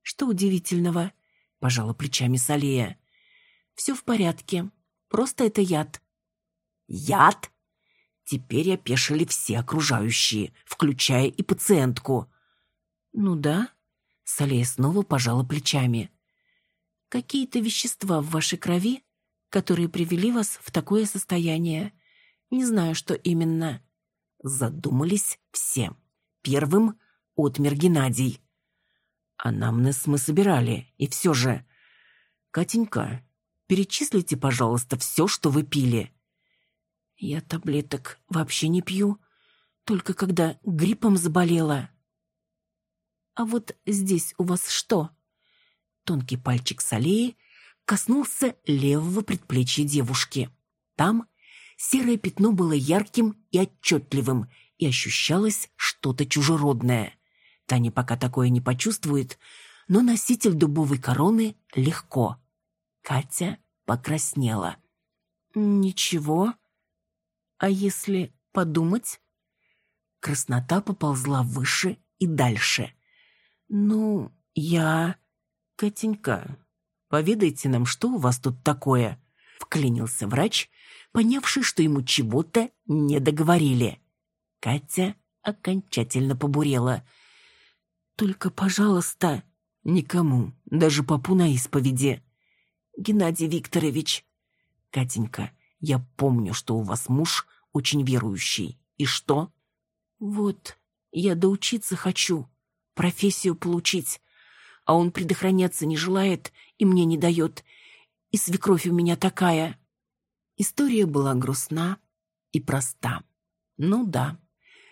Что удивительного? Пожала плечами Салея. Все в порядке. Просто это яд. Яд? Теперь опешили все окружающие, включая и пациентку. Ну да. Салея снова пожала плечами. Какие-то вещества в вашей крови, которые привели вас в такое состояние. Не знаю, что именно. Задумались все. Первым отмер Геннадий. Анамнез мы собирали, и все же... Катенька, перечислите, пожалуйста, все, что вы пили. Я таблеток вообще не пью, только когда гриппом заболела. А вот здесь у вас что? Тонкий пальчик Салеи коснулся левого предплечья девушки. Там серое пятно было ярким и отчетливым, и ощущалось что-то чужеродное. Таня пока такое не почувствует, но носитель дубовой короны легко. Катя покраснела. «Ничего. А если подумать?» Краснота поползла выше и дальше. «Ну, я...» «Катенька, поведайте нам, что у вас тут такое?» Вклинился врач, понявший, что ему чего-то не договорили. Катя окончательно побурела – только, пожалуйста, никому, даже папу на исповеди. Геннадий Викторович. Катенька, я помню, что у вас муж очень верующий. И что? Вот, я доучиться хочу, профессию получить. А он предохраняться не желает и мне не дает. И свекровь у меня такая. История была грустна и проста. Ну да,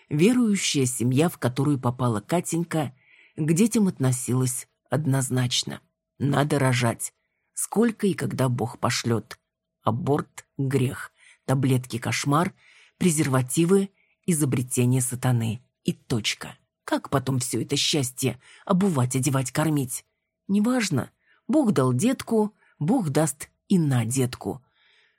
верующая семья, в которую попала Катенька, к детям относилась однозначно. Надо рожать. Сколько и когда Бог пошлет. Аборт – грех. Таблетки – кошмар. Презервативы – изобретение сатаны. И точка. Как потом все это счастье обувать, одевать, кормить? Неважно. Бог дал детку, Бог даст и на детку.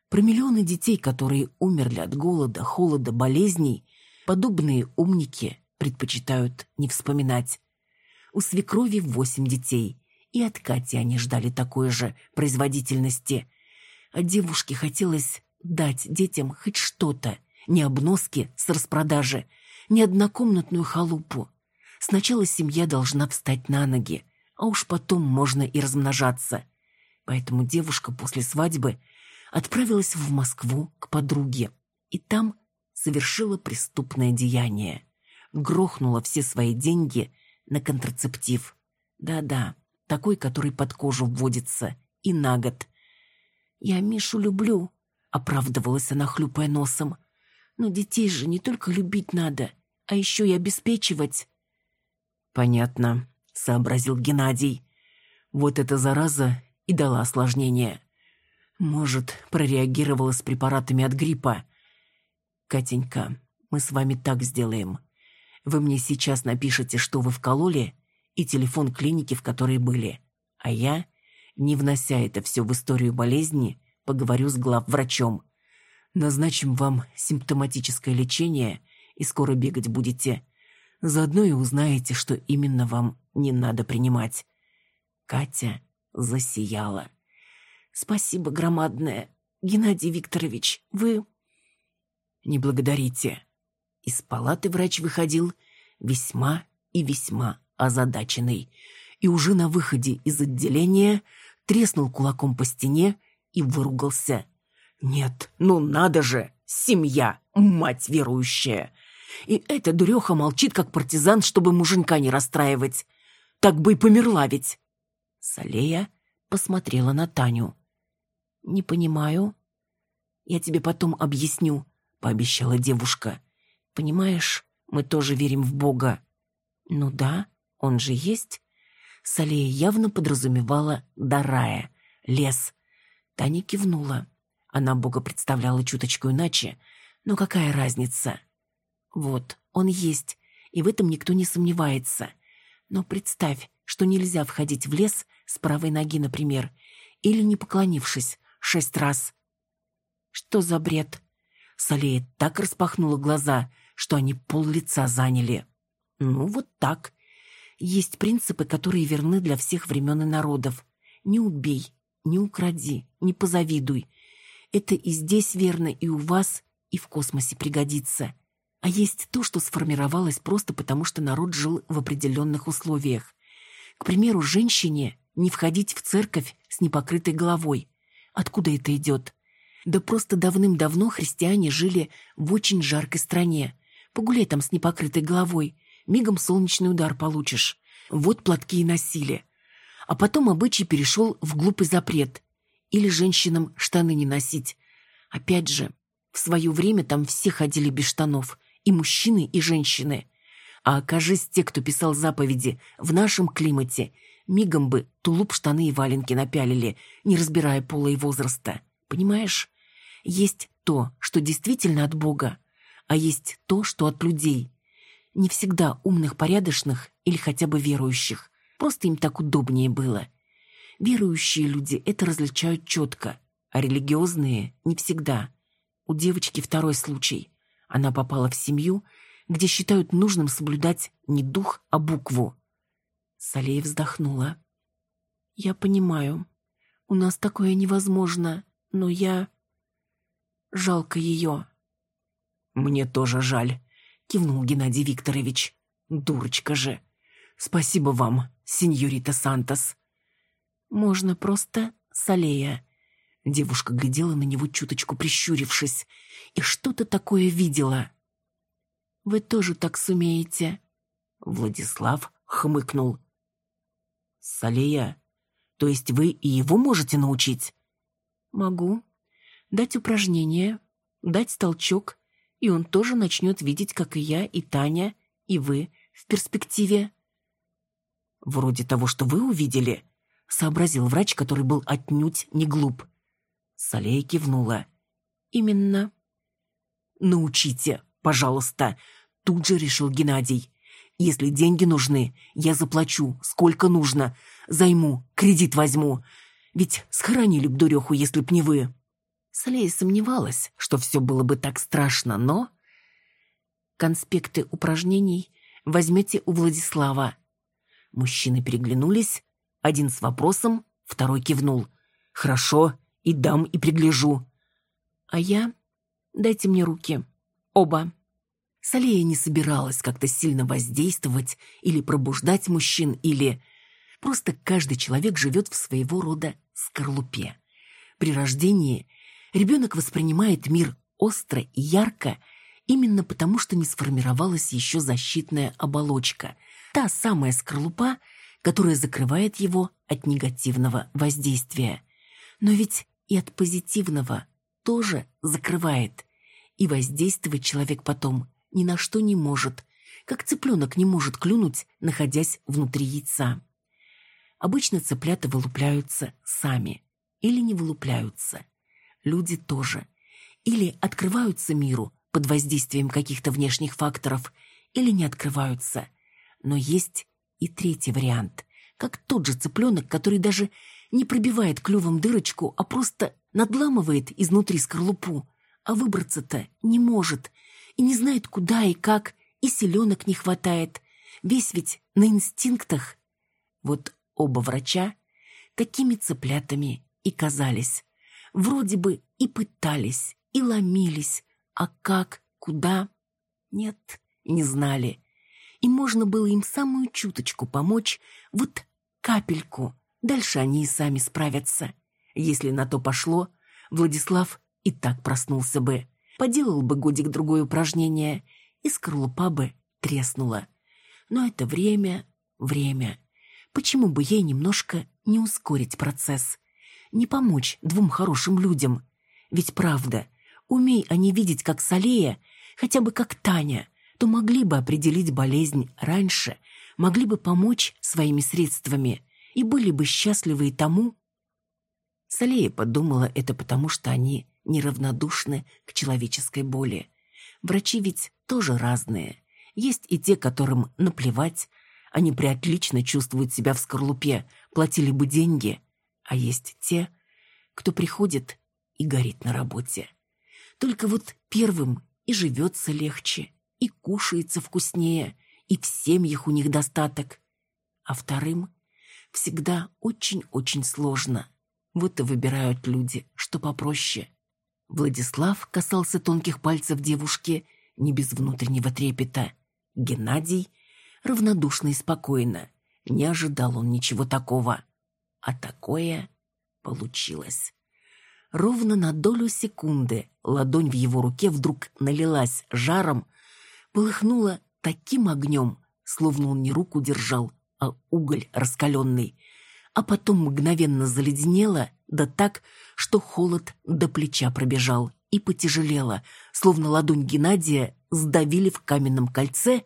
Про миллионы детей, которые умерли от голода, холода, болезней, подобные умники предпочитают не вспоминать. У свекрови восемь детей, и от Кати они ждали такой же производительности. А девушке хотелось дать детям хоть что-то, не обноски с распродажи, не однокомнатную халупу. Сначала семья должна встать на ноги, а уж потом можно и размножаться. Поэтому девушка после свадьбы отправилась в Москву к подруге и там совершила преступное деяние. Грохнула все свои деньги на контрацептив. Да-да, такой, который под кожу вводится, и на год. «Я Мишу люблю», — оправдывалась она, хлюпая носом. «Но детей же не только любить надо, а еще и обеспечивать». «Понятно», — сообразил Геннадий. «Вот эта зараза и дала осложнение. Может, прореагировала с препаратами от гриппа. Катенька, мы с вами так сделаем. Вы мне сейчас напишите, что вы вкололи, и телефон клиники, в которой были. А я, не внося это все в историю болезни, поговорю с главврачом. Назначим вам симптоматическое лечение, и скоро бегать будете. Заодно и узнаете, что именно вам не надо принимать. Катя засияла. «Спасибо громадное, Геннадий Викторович. Вы...» «Не благодарите». Из палаты врач выходил весьма и весьма озадаченный. И уже на выходе из отделения треснул кулаком по стене и выругался. «Нет, ну надо же! Семья, мать верующая!» И эта дуреха молчит, как партизан, чтобы муженька не расстраивать. Так бы и померла ведь. Салея посмотрела на Таню. «Не понимаю». «Я тебе потом объясню», — пообещала девушка. «Понимаешь, мы тоже верим в Бога». «Ну да, он же есть». Салея явно подразумевала Дарая, лес. Таня кивнула. Она Бога представляла чуточку иначе, но какая разница? Вот, он есть, и в этом никто не сомневается. Но представь, что нельзя входить в лес с правой ноги, например, или не поклонившись шесть раз. Что за бред? Салея так распахнула глаза, что они пол лица заняли. Ну, вот так. Есть принципы, которые верны для всех времен и народов. Не убей, не укради, не позавидуй. Это и здесь верно, и у вас, и в космосе пригодится. А есть то, что сформировалось просто потому, что народ жил в определенных условиях. К примеру, женщине не входить в церковь с непокрытой головой. Откуда это идет? Да просто давным-давно христиане жили в очень жаркой стране. Погуляй там с непокрытой головой, мигом солнечный удар получишь. Вот платки и носили. А потом обычай перешел в глупый запрет. Или женщинам штаны не носить. Опять же, в свое время там все ходили без штанов, и мужчины, и женщины. А окажись те, кто писал заповеди, в нашем климате, мигом бы тулуп, штаны и валенки напялили, не разбирая пола и возраста. Понимаешь? Есть то, что действительно от Бога, а есть то, что от людей. Не всегда умных, порядочных или хотя бы верующих. Просто им так удобнее было. Верующие люди это различают четко, а религиозные — не всегда. У девочки второй случай. Она попала в семью, где считают нужным соблюдать не дух, а букву. Салея вздохнула. «Я понимаю. У нас такое невозможно, но я... Жалко ее». «Мне тоже жаль», — кивнул Геннадий Викторович. «Дурочка же. Спасибо вам, сеньорита Сантос». «Можно просто Салея», Девушка глядела на него чуточку прищурившись, и что-то такое видела. «Вы тоже так сумеете?» Владислав хмыкнул. «Салея, то есть вы и его можете научить?» «Могу. Дать упражнение, дать толчок, и он тоже начнет видеть, как и я, и Таня, и вы в перспективе». «Вроде того, что вы увидели», — сообразил врач, который был отнюдь не глуп. Салея кивнула. «Именно». «Научите, пожалуйста», — тут же решил Геннадий. «Если деньги нужны, я заплачу, сколько нужно. Займу, кредит возьму. Ведь схоронили б дуреху, если б не вы». Салея сомневалась, что все было бы так страшно, но... «Конспекты упражнений возьмете у Владислава». Мужчины переглянулись, один с вопросом, второй кивнул. «Хорошо, и дам, и пригляжу. А я... Дайте мне руки. Оба. Салея не собиралась как-то сильно воздействовать или пробуждать мужчин, или... Просто каждый человек живет в своего рода скорлупе. При рождении ребенок воспринимает мир остро и ярко именно потому, что не сформировалась еще защитная оболочка, та самая скорлупа, которая закрывает его от негативного воздействия. Но ведь и от позитивного тоже закрывает. И воздействовать человек потом ни на что не может, как цыпленок не может клюнуть, находясь внутри яйца. Обычно цыплята вылупляются сами или не вылупляются. Люди тоже. Или открываются миру под воздействием каких-то внешних факторов, или не открываются. Но есть и третий вариант, как тот же цыпленок, который даже не пробивает клювом дырочку, а просто надламывает изнутри скорлупу, а выбраться-то не может, и не знает куда и как, и селенок не хватает, весь ведь на инстинктах. Вот оба врача такими цыплятами и казались. Вроде бы и пытались, и ломились, а как, куда? Нет, не знали. И можно было им самую чуточку помочь, вот капельку. Дальше они и сами справятся. Если на то пошло, Владислав и так проснулся бы. Поделал бы годик-другое упражнение, и скорлупа бы треснула. Но это время, время. Почему бы ей немножко не ускорить процесс? Не помочь двум хорошим людям? Ведь правда, умей они видеть, как Салея, хотя бы как Таня, то могли бы определить болезнь раньше, могли бы помочь своими средствами и были бы счастливы и тому. Салея подумала это потому, что они неравнодушны к человеческой боли. Врачи ведь тоже разные. Есть и те, которым наплевать, они приотлично чувствуют себя в скорлупе, платили бы деньги. А есть те, кто приходит и горит на работе. Только вот первым и живется легче, и кушается вкуснее, и в семьях у них достаток. А вторым всегда очень-очень сложно. Вот и выбирают люди, что попроще. Владислав касался тонких пальцев девушки не без внутреннего трепета. Геннадий равнодушно и спокойно. Не ожидал он ничего такого. А такое получилось. Ровно на долю секунды ладонь в его руке вдруг налилась жаром, полыхнула таким огнем, словно он не руку держал, а уголь раскаленный, а потом мгновенно заледенела, да так, что холод до плеча пробежал и потяжелело, словно ладонь Геннадия сдавили в каменном кольце,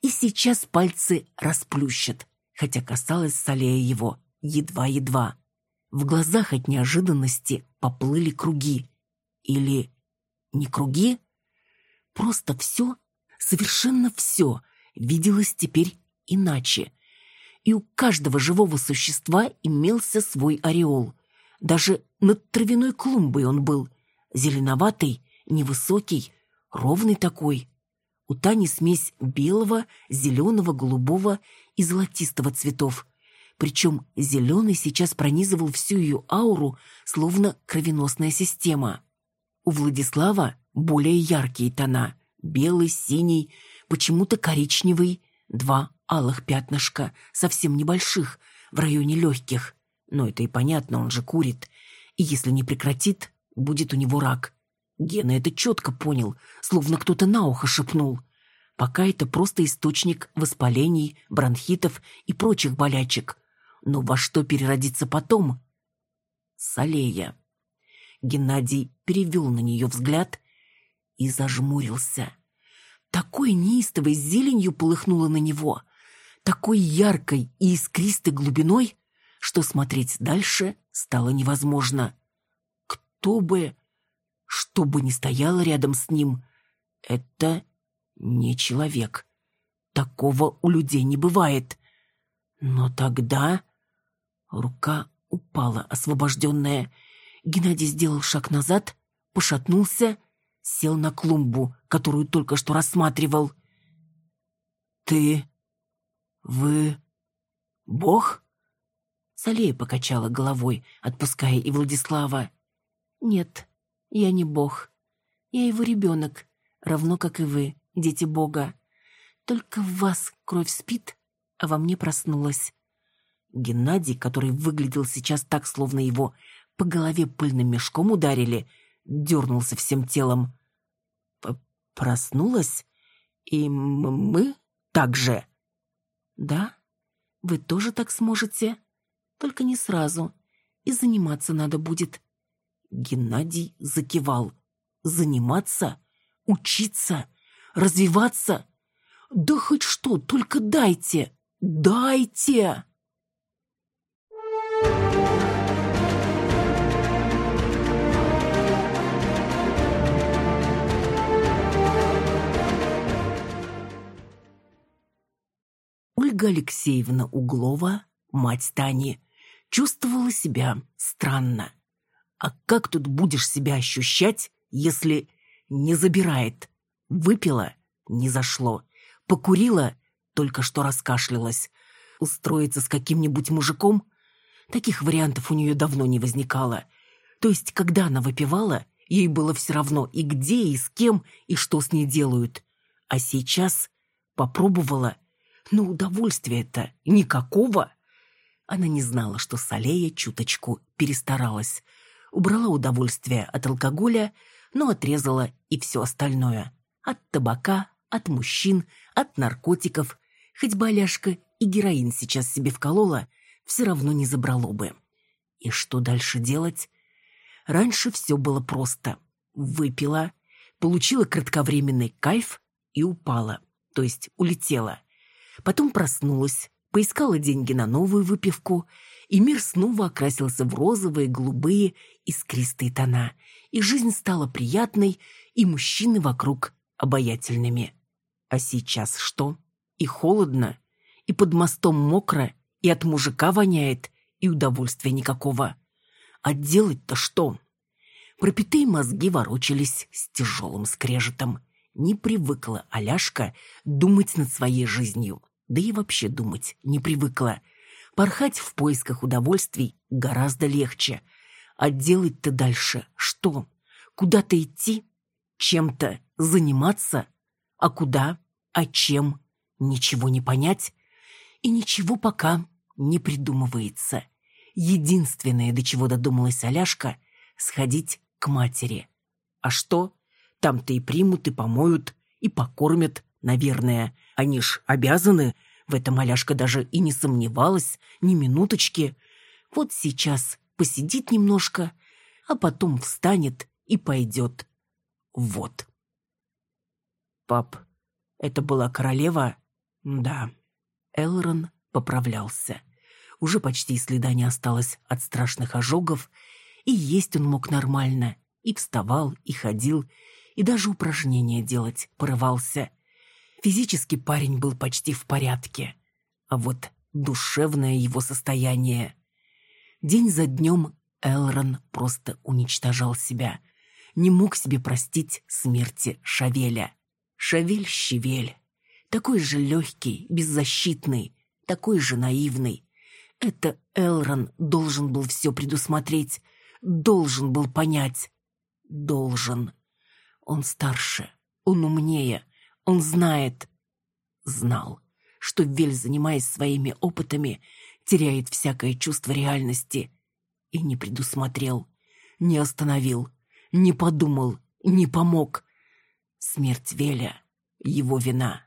и сейчас пальцы расплющат, хотя касалась Салея его едва-едва. В глазах от неожиданности поплыли круги. Или не круги? Просто все, совершенно все, виделось теперь иначе. И у каждого живого существа имелся свой ореол. Даже над травяной клумбой он был. Зеленоватый, невысокий, ровный такой. У Тани смесь белого, зеленого, голубого и золотистого цветов. Причем зеленый сейчас пронизывал всю ее ауру, словно кровеносная система. У Владислава более яркие тона. Белый, синий, почему-то коричневый. Два алых пятнышка, совсем небольших, в районе легких. Но это и понятно, он же курит. И если не прекратит, будет у него рак. Гена это четко понял, словно кто-то на ухо шепнул. Пока это просто источник воспалений, бронхитов и прочих болячек. Но во что переродится потом? Салея. Геннадий перевел на нее взгляд и зажмурился. Такой неистовой зеленью полыхнуло на него, такой яркой и искристой глубиной, что смотреть дальше стало невозможно. Кто бы что бы ни стояло рядом с ним, это не человек. Такого у людей не бывает. Но тогда... Рука упала, освобожденная. Геннадий сделал шаг назад, пошатнулся, сел на клумбу, которую только что рассматривал. «Ты... вы... бог?» Салея покачала головой, отпуская и Владислава. «Нет, я не бог. Я его ребенок, равно как и вы, дети бога. Только в вас кровь спит, а во мне проснулась. Геннадий, который выглядел сейчас так, словно его по голове пыльным мешком ударили, дернулся всем телом. «Проснулась? И мы так же?» «Да, вы тоже так сможете, только не сразу, и заниматься надо будет. Геннадий закивал. Заниматься? Учиться? Развиваться? Да хоть что, только дайте! Дайте! Ольга Алексеевна Углова, мать Тани, чувствовала себя странно. А как тут будешь себя ощущать, если не забирает? Выпила – не зашло. Покурила – только что раскашлялась. Устроиться с каким-нибудь мужиком? Таких вариантов у нее давно не возникало. То есть, когда она выпивала, ей было все равно и где, и с кем, и что с ней делают. А сейчас попробовала, но удовольствия-то никакого. Она не знала, что Салея чуточку перестаралась. Убрала удовольствие от алкоголя, но отрезала и все остальное. От табака, от мужчин, от наркотиков. Хоть бы Аляшка и героин сейчас себе вколола, все равно не забрало бы. И что дальше делать? Раньше все было просто. Выпила, получила кратковременный кайф и упала, то есть улетела. Потом проснулась, поискала деньги на новую выпивку, и мир снова окрасился в розовые, голубые, искристые тона, и жизнь стала приятной, и мужчины вокруг обаятельными. А сейчас что? И холодно, и под мостом мокро, и от мужика воняет, и удовольствия никакого. А делать-то что? Пропитые мозги ворочались с тяжелым скрежетом. Не привыкла Аляшка думать над своей жизнью да и вообще думать не привыкла. Порхать в поисках удовольствий гораздо легче. А делать-то дальше что? Куда-то идти? Чем-то заниматься? А куда? А чем? Ничего не понять? И ничего пока не придумывается. Единственное, до чего додумалась Аляшка, сходить к матери. А что? Там-то и примут, и помоют, и покормят, наверное. Они ж обязаны. В этом Аляшка даже и не сомневалась, ни минуточки. Вот сейчас посидит немножко, а потом встанет и пойдет. Вот. Пап, это была королева? Да. Элрон поправлялся. Уже почти следа не осталось от страшных ожогов, и есть он мог нормально, и вставал, и ходил, и даже упражнения делать порывался. Физически парень был почти в порядке, а вот душевное его состояние... День за днем Элрон просто уничтожал себя. Не мог себе простить смерти Шавеля. Шавель-щавель. Такой же легкий, беззащитный, такой же наивный. Это Элрон должен был все предусмотреть, должен был понять. Должен. Он старше, он умнее, он знает, знал, что Вель, занимаясь своими опытами, теряет всякое чувство реальности. И не предусмотрел, не остановил, не подумал, не помог. Смерть Веля — его вина.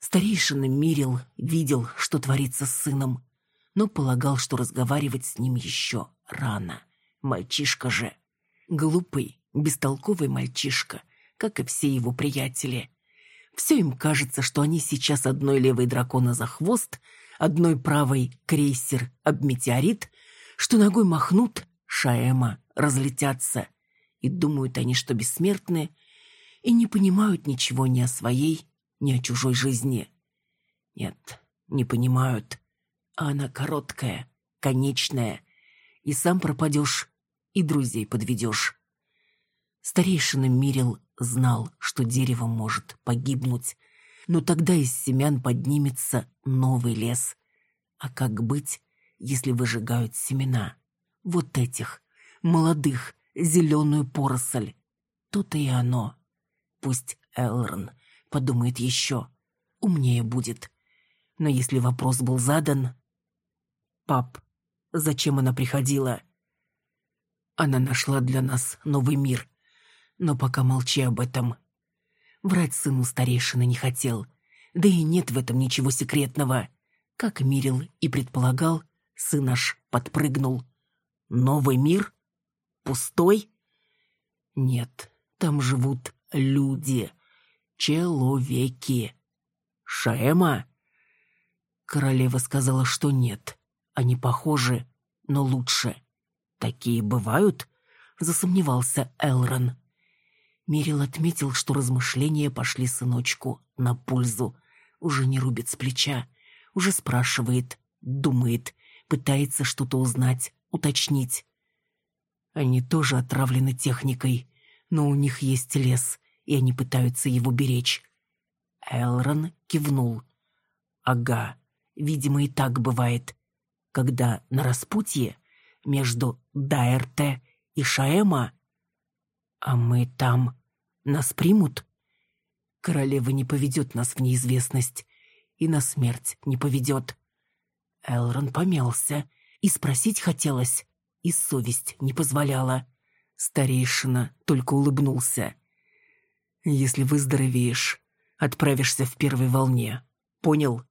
Старейшина Мирил видел, что творится с сыном, но полагал, что разговаривать с ним еще рано. Мальчишка же. Глупый, бестолковый мальчишка, как и все его приятели. Все им кажется, что они сейчас одной левой дракона за хвост, одной правой крейсер об метеорит, что ногой махнут, шаэма разлетятся. И думают они, что бессмертны, и не понимают ничего ни о своей, ни о чужой жизни. Нет, не понимают. А она короткая, конечная, и сам пропадешь, и друзей подведешь. Старейшина Мирил знал, что дерево может погибнуть, но тогда из семян поднимется новый лес. А как быть, если выжигают семена? Вот этих, молодых, зеленую поросль. То-то и оно. Пусть Элрон подумает еще. Умнее будет. Но если вопрос был задан... «Пап, зачем она приходила?» «Она нашла для нас новый мир», но пока молчи об этом. Врать сыну старейшины не хотел. Да и нет в этом ничего секретного. Как Мирил и предполагал, сын аж подпрыгнул. Новый мир? Пустой? Нет, там живут люди. Человеки. Шаэма? Королева сказала, что нет. Они похожи, но лучше. Такие бывают? Засомневался Элрон. Мирил отметил, что размышления пошли сыночку на пользу. уже не рубит с плеча, уже спрашивает, думает, пытается что-то узнать, уточнить. Они тоже отравлены техникой, но у них есть лес, и они пытаются его беречь. Элрон кивнул. Ага, видимо, и так бывает. Когда на распутье между ДРТ и Шаэма... А мы там... Нас примут? Королева не поведет нас в неизвестность и на смерть не поведет. Элрон помялся, и спросить хотелось, и совесть не позволяла. Старейшина только улыбнулся. «Если выздоровеешь, отправишься в первой волне. Понял?»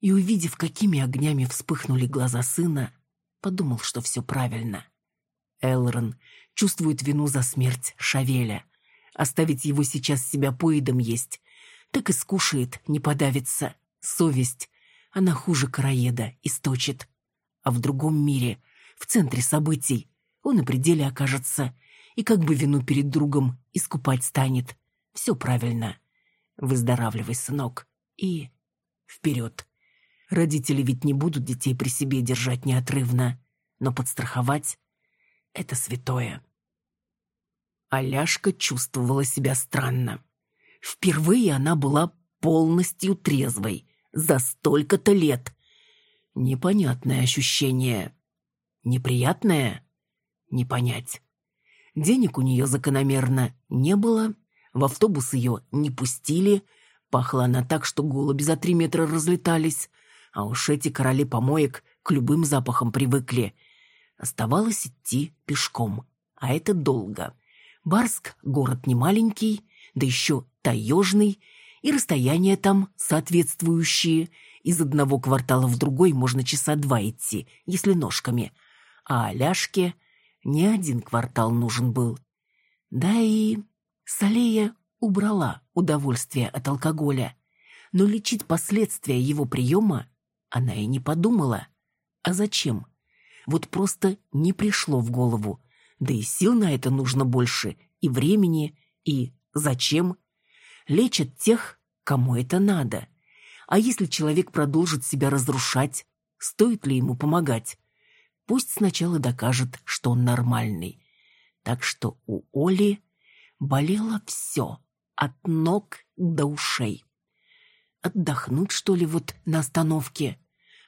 И, увидев, какими огнями вспыхнули глаза сына, подумал, что все правильно. Элрон чувствует вину за смерть Шавеля. Оставить его сейчас себя поедом есть. Так и скушает, не подавится. Совесть. Она хуже караеда, источит. А в другом мире, в центре событий, он и пределе окажется. И как бы вину перед другом искупать станет. Все правильно. Выздоравливай, сынок. И вперед. Родители ведь не будут детей при себе держать неотрывно. Но подстраховать — это святое. Аляшка чувствовала себя странно. Впервые она была полностью трезвой за столько-то лет. Непонятное ощущение. Неприятное? Не понять. Денег у нее закономерно не было, в автобус ее не пустили, пахла она так, что голуби за три метра разлетались, а уж эти короли помоек к любым запахам привыкли. Оставалось идти пешком, а это долго. Барск — город не маленький, да еще таежный, и расстояния там соответствующие. Из одного квартала в другой можно часа два идти, если ножками. А Аляшке не один квартал нужен был. Да и Салея убрала удовольствие от алкоголя, но лечить последствия его приема она и не подумала. А зачем? Вот просто не пришло в голову. Да и сил на это нужно больше, и времени, и зачем? Лечат тех, кому это надо. А если человек продолжит себя разрушать, стоит ли ему помогать? Пусть сначала докажет, что он нормальный. Так что у Оли болело все, от ног до ушей. Отдохнуть, что ли, вот на остановке?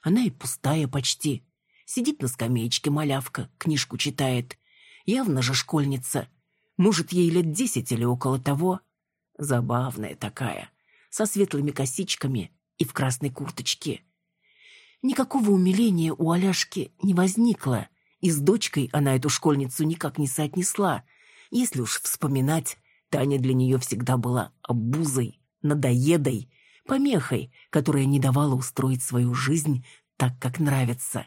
Она и пустая почти. Сидит на скамеечке малявка, книжку читает. Явно же школьница. Может, ей лет десять или около того. Забавная такая, со светлыми косичками и в красной курточке. Никакого умиления у Аляшки не возникло, и с дочкой она эту школьницу никак не соотнесла. Если уж вспоминать, Таня для нее всегда была обузой, надоедой, помехой, которая не давала устроить свою жизнь так, как нравится.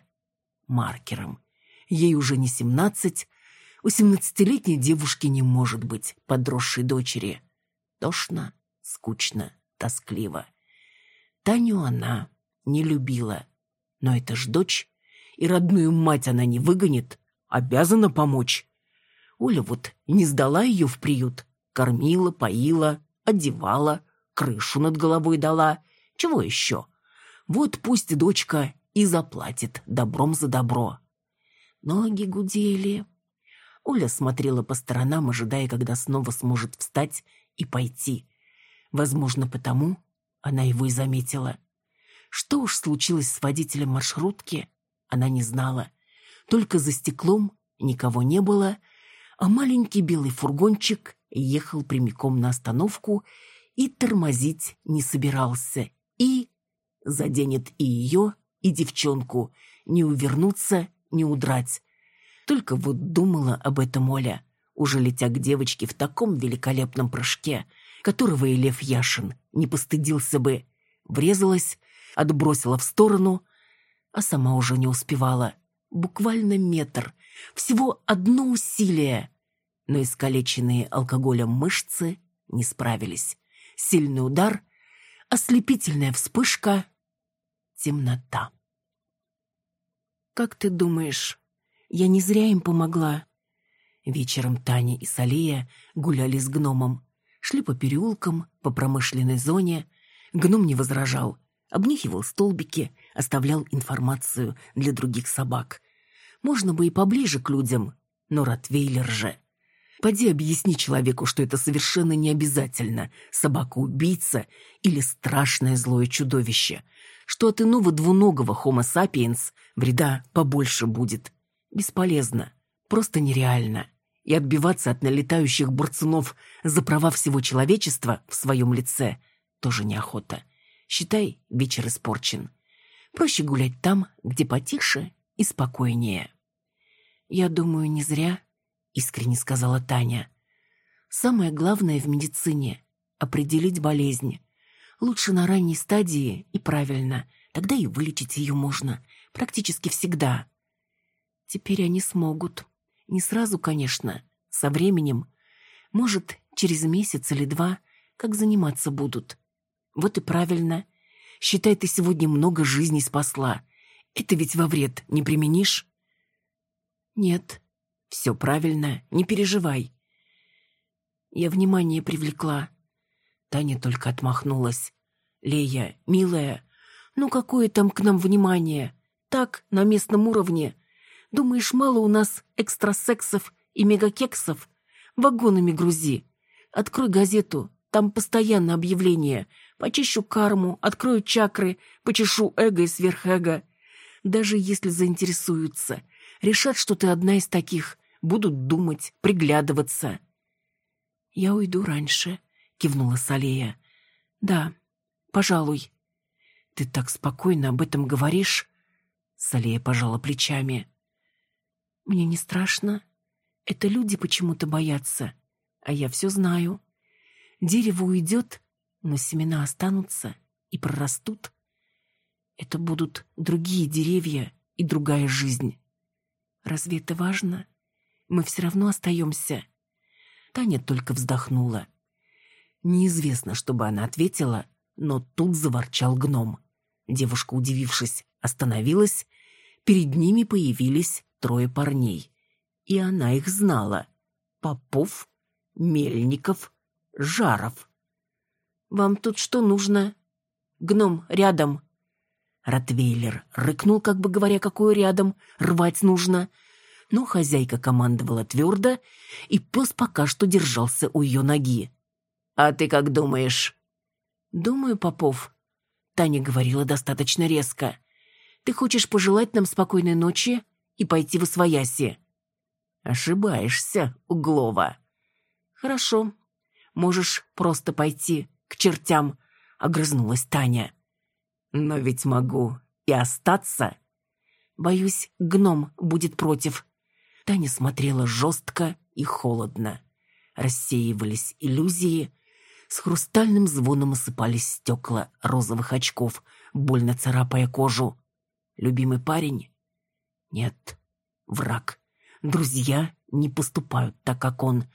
Маркером. Ей уже не семнадцать, у семнадцатилетней девушки не может быть подросшей дочери. Тошно, скучно, тоскливо. Таню она не любила. Но это ж дочь, и родную мать она не выгонит, обязана помочь. Оля вот не сдала ее в приют, кормила, поила, одевала, крышу над головой дала. Чего еще? Вот пусть дочка и заплатит добром за добро. Ноги гудели. Оля смотрела по сторонам, ожидая, когда снова сможет встать и пойти. Возможно, потому она его и заметила. Что уж случилось с водителем маршрутки, она не знала. Только за стеклом никого не было, а маленький белый фургончик ехал прямиком на остановку и тормозить не собирался. И заденет и ее, и девчонку, не увернуться, не удрать. Только вот думала об этом Оля, уже летя к девочке в таком великолепном прыжке, которого и Лев Яшин не постыдился бы. Врезалась, отбросила в сторону, а сама уже не успевала. Буквально метр. Всего одно усилие. Но искалеченные алкоголем мышцы не справились. Сильный удар, ослепительная вспышка, темнота. «Как ты думаешь, я не зря им помогла?» Вечером Таня и Салия гуляли с гномом. Шли по переулкам, по промышленной зоне, Гном не возражал, обнюхивал столбики, оставлял информацию для других собак. Можно бы и поближе к людям, но Ротвейлер же. Поди объясни человеку, что это совершенно не обязательно собака-убийца или страшное злое чудовище, что от иного двуногого Homo sapiens вреда побольше будет. Бесполезно, просто нереально. И отбиваться от налетающих бурцунов за права всего человечества в своем лице тоже неохота. Считай, вечер испорчен. Проще гулять там, где потише и спокойнее. Я думаю, не зря искренне сказала Таня. Самое главное в медицине — определить болезнь. Лучше на ранней стадии и правильно, тогда и вылечить ее можно, практически всегда. Теперь они смогут. Не сразу, конечно, со временем. Может, через месяц или два, как заниматься будут. Вот и правильно. Считай, ты сегодня много жизней спасла. Это ведь во вред не применишь? Нет, все правильно, не переживай. Я внимание привлекла. Таня только отмахнулась. Лея, милая, ну какое там к нам внимание? Так, на местном уровне. Думаешь, мало у нас экстрасексов и мегакексов? Вагонами грузи. Открой газету, там постоянно объявления. Почищу карму, открою чакры, почешу эго и сверхэго. Даже если заинтересуются — решат, что ты одна из таких, будут думать, приглядываться. «Я уйду раньше», — кивнула Салея. «Да, пожалуй». «Ты так спокойно об этом говоришь?» Салея пожала плечами. «Мне не страшно. Это люди почему-то боятся, а я все знаю. Дерево уйдет, но семена останутся и прорастут. Это будут другие деревья и другая жизнь. Разве это важно? Мы все равно остаемся. Таня только вздохнула. Неизвестно, чтобы она ответила, но тут заворчал гном. Девушка, удивившись, остановилась. Перед ними появились трое парней. И она их знала. Попов, Мельников, Жаров. «Вам тут что нужно?» «Гном, рядом!» Ротвейлер рыкнул, как бы говоря, какое рядом, рвать нужно. Но хозяйка командовала твердо, и пес пока что держался у ее ноги. «А ты как думаешь?» «Думаю, Попов». Таня говорила достаточно резко. «Ты хочешь пожелать нам спокойной ночи и пойти в освояси?» «Ошибаешься, Углова». «Хорошо. Можешь просто пойти к чертям», — огрызнулась Таня. Но ведь могу и остаться. Боюсь, гном будет против. Таня смотрела жестко и холодно. Рассеивались иллюзии. С хрустальным звоном осыпались стекла розовых очков, больно царапая кожу. Любимый парень? Нет. Враг. Друзья не поступают так, как он.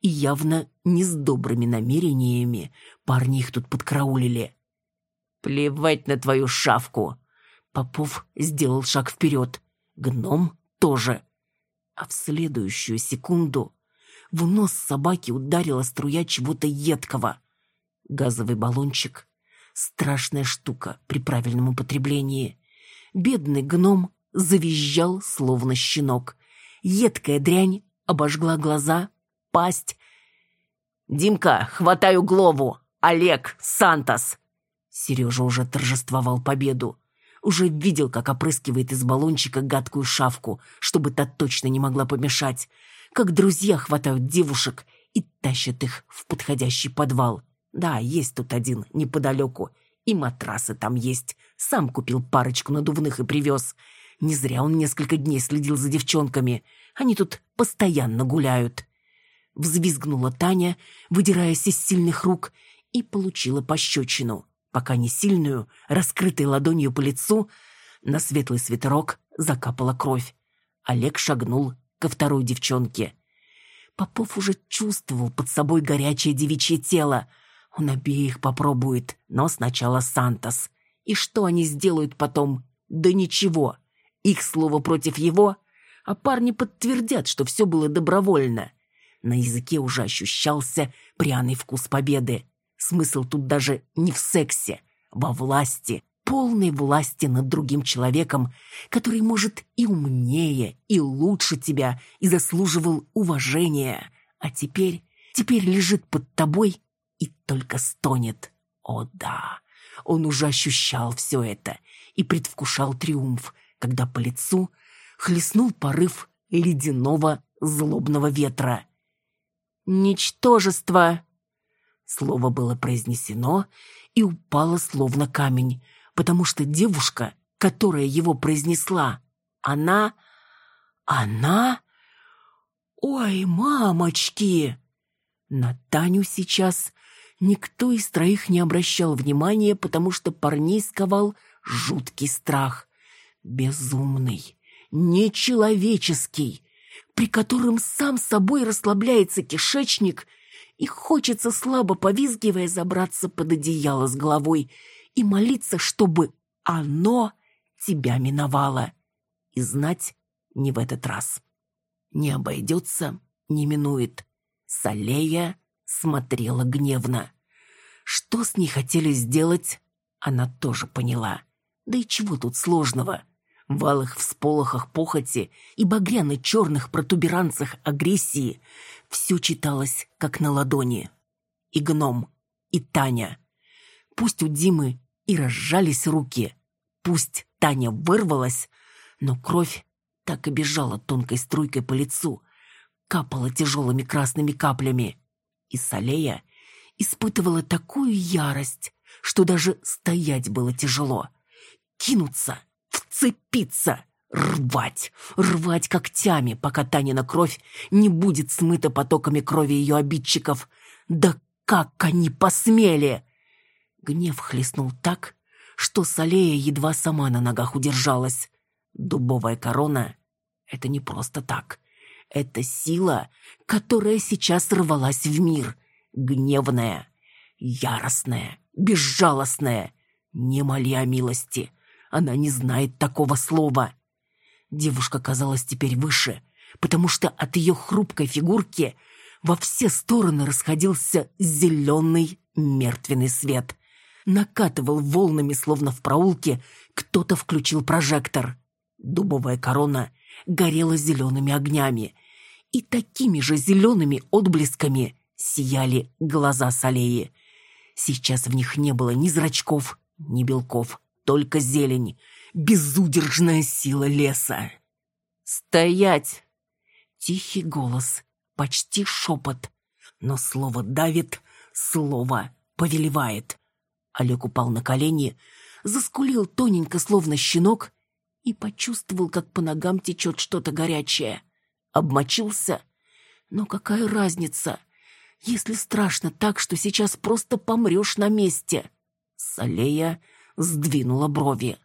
И явно не с добрыми намерениями парни их тут подкраулили. «Плевать на твою шавку!» Попов сделал шаг вперед. Гном тоже. А в следующую секунду в нос собаки ударила струя чего-то едкого. Газовый баллончик — страшная штука при правильном употреблении. Бедный гном завизжал, словно щенок. Едкая дрянь обожгла глаза, пасть. «Димка, хватаю глову! Олег, Сантос!» Сережа уже торжествовал победу. Уже видел, как опрыскивает из баллончика гадкую шавку, чтобы та точно не могла помешать. Как друзья хватают девушек и тащат их в подходящий подвал. Да, есть тут один, неподалеку. И матрасы там есть. Сам купил парочку надувных и привез. Не зря он несколько дней следил за девчонками. Они тут постоянно гуляют. Взвизгнула Таня, выдираясь из сильных рук, и получила пощечину пока не сильную, раскрытой ладонью по лицу, на светлый свитерок закапала кровь. Олег шагнул ко второй девчонке. Попов уже чувствовал под собой горячее девичье тело. Он обеих попробует, но сначала Сантос. И что они сделают потом? Да ничего. Их слово против его, а парни подтвердят, что все было добровольно. На языке уже ощущался пряный вкус победы. Смысл тут даже не в сексе, во власти, полной власти над другим человеком, который, может, и умнее, и лучше тебя, и заслуживал уважения. А теперь, теперь лежит под тобой и только стонет. О да, он уже ощущал все это и предвкушал триумф, когда по лицу хлестнул порыв ледяного злобного ветра. «Ничтожество!» Слово было произнесено и упало словно камень, потому что девушка, которая его произнесла, она... Она... Ой, мамочки! На Таню сейчас никто из троих не обращал внимания, потому что парней сковал жуткий страх. Безумный, нечеловеческий, при котором сам собой расслабляется кишечник и хочется, слабо повизгивая, забраться под одеяло с головой и молиться, чтобы оно тебя миновало. И знать не в этот раз. Не обойдется, не минует. Салея смотрела гневно. Что с ней хотели сделать, она тоже поняла. Да и чего тут сложного? В алых всполохах похоти и багряно-черных протуберанцах агрессии все читалось, как на ладони. И гном, и Таня. Пусть у Димы и разжались руки, пусть Таня вырвалась, но кровь так и бежала тонкой струйкой по лицу, капала тяжелыми красными каплями. И Салея испытывала такую ярость, что даже стоять было тяжело. Кинуться — Вцепиться, рвать, рвать когтями, пока Танина кровь не будет смыта потоками крови ее обидчиков. Да как они посмели! Гнев хлестнул так, что Салея едва сама на ногах удержалась. Дубовая корона — это не просто так. Это сила, которая сейчас рвалась в мир. Гневная, яростная, безжалостная. Не моли о милости — она не знает такого слова. Девушка казалась теперь выше, потому что от ее хрупкой фигурки во все стороны расходился зеленый мертвенный свет. Накатывал волнами, словно в проулке, кто-то включил прожектор. Дубовая корона горела зелеными огнями, и такими же зелеными отблесками сияли глаза Салеи. Сейчас в них не было ни зрачков, ни белков только зелень, безудержная сила леса. «Стоять!» Тихий голос, почти шепот, но слово давит, слово повелевает. Олег упал на колени, заскулил тоненько, словно щенок, и почувствовал, как по ногам течет что-то горячее. Обмочился. Но какая разница, если страшно так, что сейчас просто помрешь на месте? Салея сдвинула брови.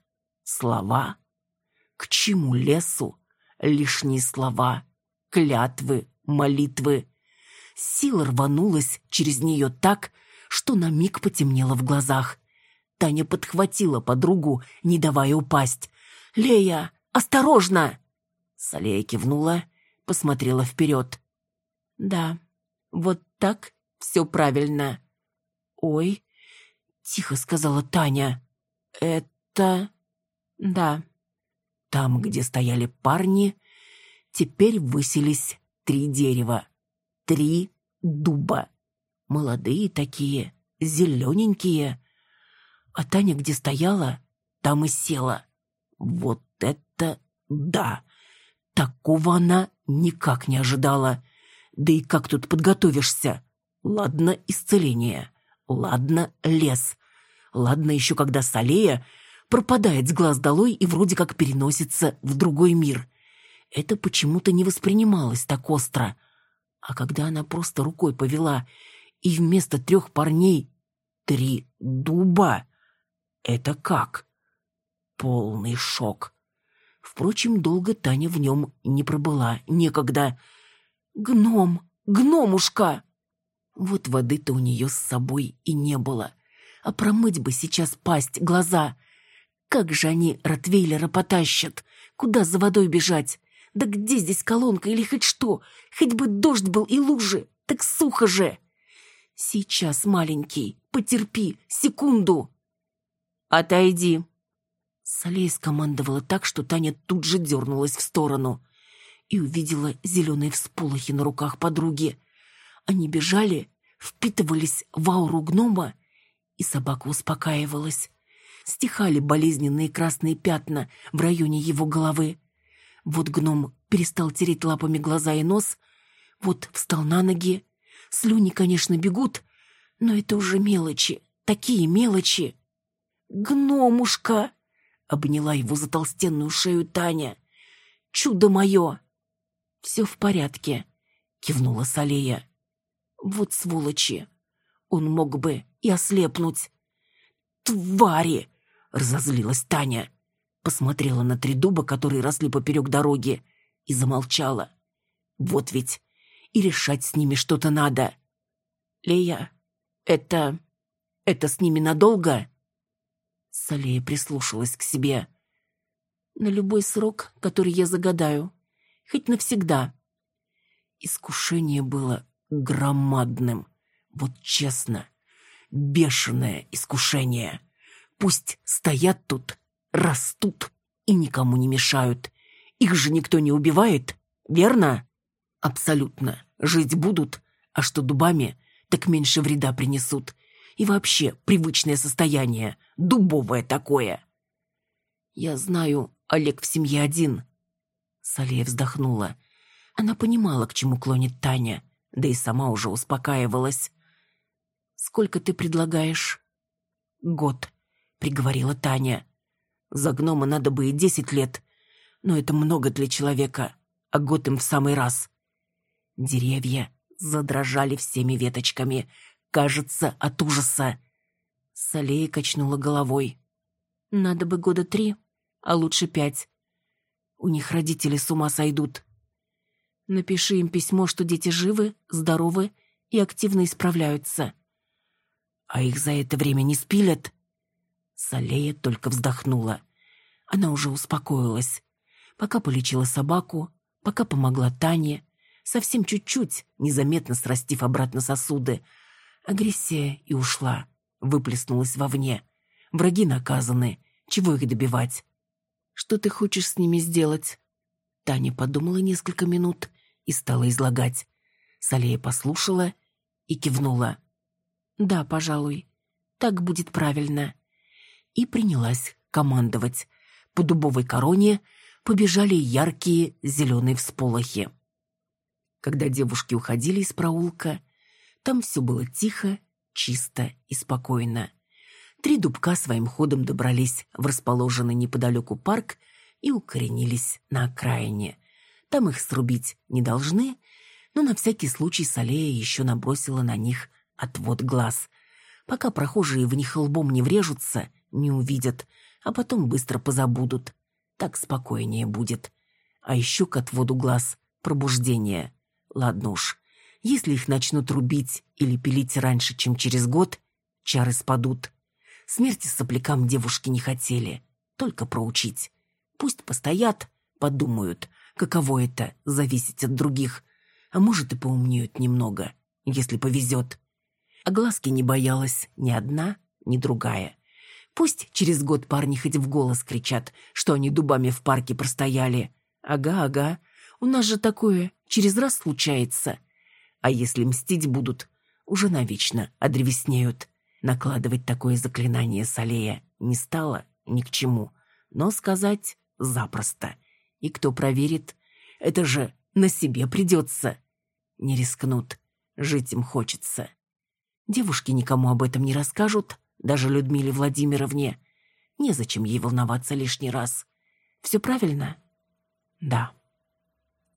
Слова? К чему лесу? Лишние слова, клятвы, молитвы. Сила рванулась через нее так, что на миг потемнело в глазах. Таня подхватила подругу, не давая упасть. «Лея, осторожно!» Салея кивнула, посмотрела вперед. «Да, вот так все правильно». «Ой», — тихо сказала Таня. «Это...» «Да». Там, где стояли парни, теперь высились три дерева. Три дуба. Молодые такие, зелененькие. А Таня где стояла, там и села. Вот это да! Такого она никак не ожидала. Да и как тут подготовишься? Ладно, исцеление. Ладно, лес. Ладно еще, когда Салея пропадает с глаз долой и вроде как переносится в другой мир. Это почему-то не воспринималось так остро. А когда она просто рукой повела, и вместо трех парней три дуба, это как? Полный шок. Впрочем, долго Таня в нем не пробыла, некогда. «Гном! Гномушка!» Вот воды-то у нее с собой и не было а промыть бы сейчас пасть, глаза. Как же они Ротвейлера потащат? Куда за водой бежать? Да где здесь колонка или хоть что? Хоть бы дождь был и лужи, так сухо же. Сейчас, маленький, потерпи, секунду. отойди!» Салея скомандовала так, что Таня тут же дернулась в сторону и увидела зеленые всполохи на руках подруги. Они бежали, впитывались в ауру гнома, и собака успокаивалась. Стихали болезненные красные пятна в районе его головы. Вот гном перестал тереть лапами глаза и нос, вот встал на ноги. Слюни, конечно, бегут, но это уже мелочи, такие мелочи. «Гномушка!» — обняла его за толстенную шею Таня. «Чудо мое!» «Все в порядке», — кивнула Салея. «Вот сволочи! Он мог бы и ослепнуть!» «Твари!» — разозлилась Таня. Посмотрела на три дуба, которые росли поперек дороги, и замолчала. «Вот ведь и решать с ними что-то надо!» «Лея, это... это с ними надолго?» Салея прислушалась к себе. «На любой срок, который я загадаю. Хоть навсегда». Искушение было громадным. Вот честно, бешеное искушение. Пусть стоят тут, растут и никому не мешают. Их же никто не убивает, верно? Абсолютно. Жить будут, а что дубами, так меньше вреда принесут. И вообще привычное состояние, дубовое такое. Я знаю, Олег в семье один. Салея вздохнула. Она понимала, к чему клонит Таня, да и сама уже успокаивалась. «Сколько ты предлагаешь?» «Год», — приговорила Таня. «За гнома надо бы и десять лет, но это много для человека, а год им в самый раз». Деревья задрожали всеми веточками, кажется, от ужаса. Салея качнула головой. «Надо бы года три, а лучше пять. У них родители с ума сойдут. Напиши им письмо, что дети живы, здоровы и активно исправляются. А их за это время не спилят?» Салея только вздохнула. Она уже успокоилась. Пока полечила собаку, пока помогла Тане, совсем чуть-чуть, незаметно срастив обратно сосуды, Агрессия и ушла, выплеснулась вовне. Враги наказаны, чего их добивать? Что ты хочешь с ними сделать? Таня подумала несколько минут и стала излагать. Салея послушала и кивнула. «Да, пожалуй, так будет правильно». И принялась командовать. По дубовой короне побежали яркие зеленые всполохи. Когда девушки уходили из проулка, там все было тихо, чисто и спокойно. Три дубка своим ходом добрались в расположенный неподалеку парк и укоренились на окраине. Там их срубить не должны, но на всякий случай Салея еще набросила на них отвод глаз. Пока прохожие в них лбом не врежутся, не увидят, а потом быстро позабудут. Так спокойнее будет. А еще к отводу глаз пробуждение. Ладно уж, если их начнут рубить или пилить раньше, чем через год, чары спадут. Смерти соплякам девушки не хотели, только проучить. Пусть постоят, подумают, каково это — зависеть от других, а может и поумнеют немного, если повезет. А глазки не боялась ни одна, ни другая. Пусть через год парни хоть в голос кричат, что они дубами в парке простояли. Ага, ага, у нас же такое через раз случается. А если мстить будут, уже навечно одревеснеют. Накладывать такое заклинание Салея не стало ни к чему, но сказать запросто. И кто проверит, это же на себе придется. Не рискнут, жить им хочется. Девушки никому об этом не расскажут, даже Людмиле Владимировне. Незачем ей волноваться лишний раз. Все правильно? Да.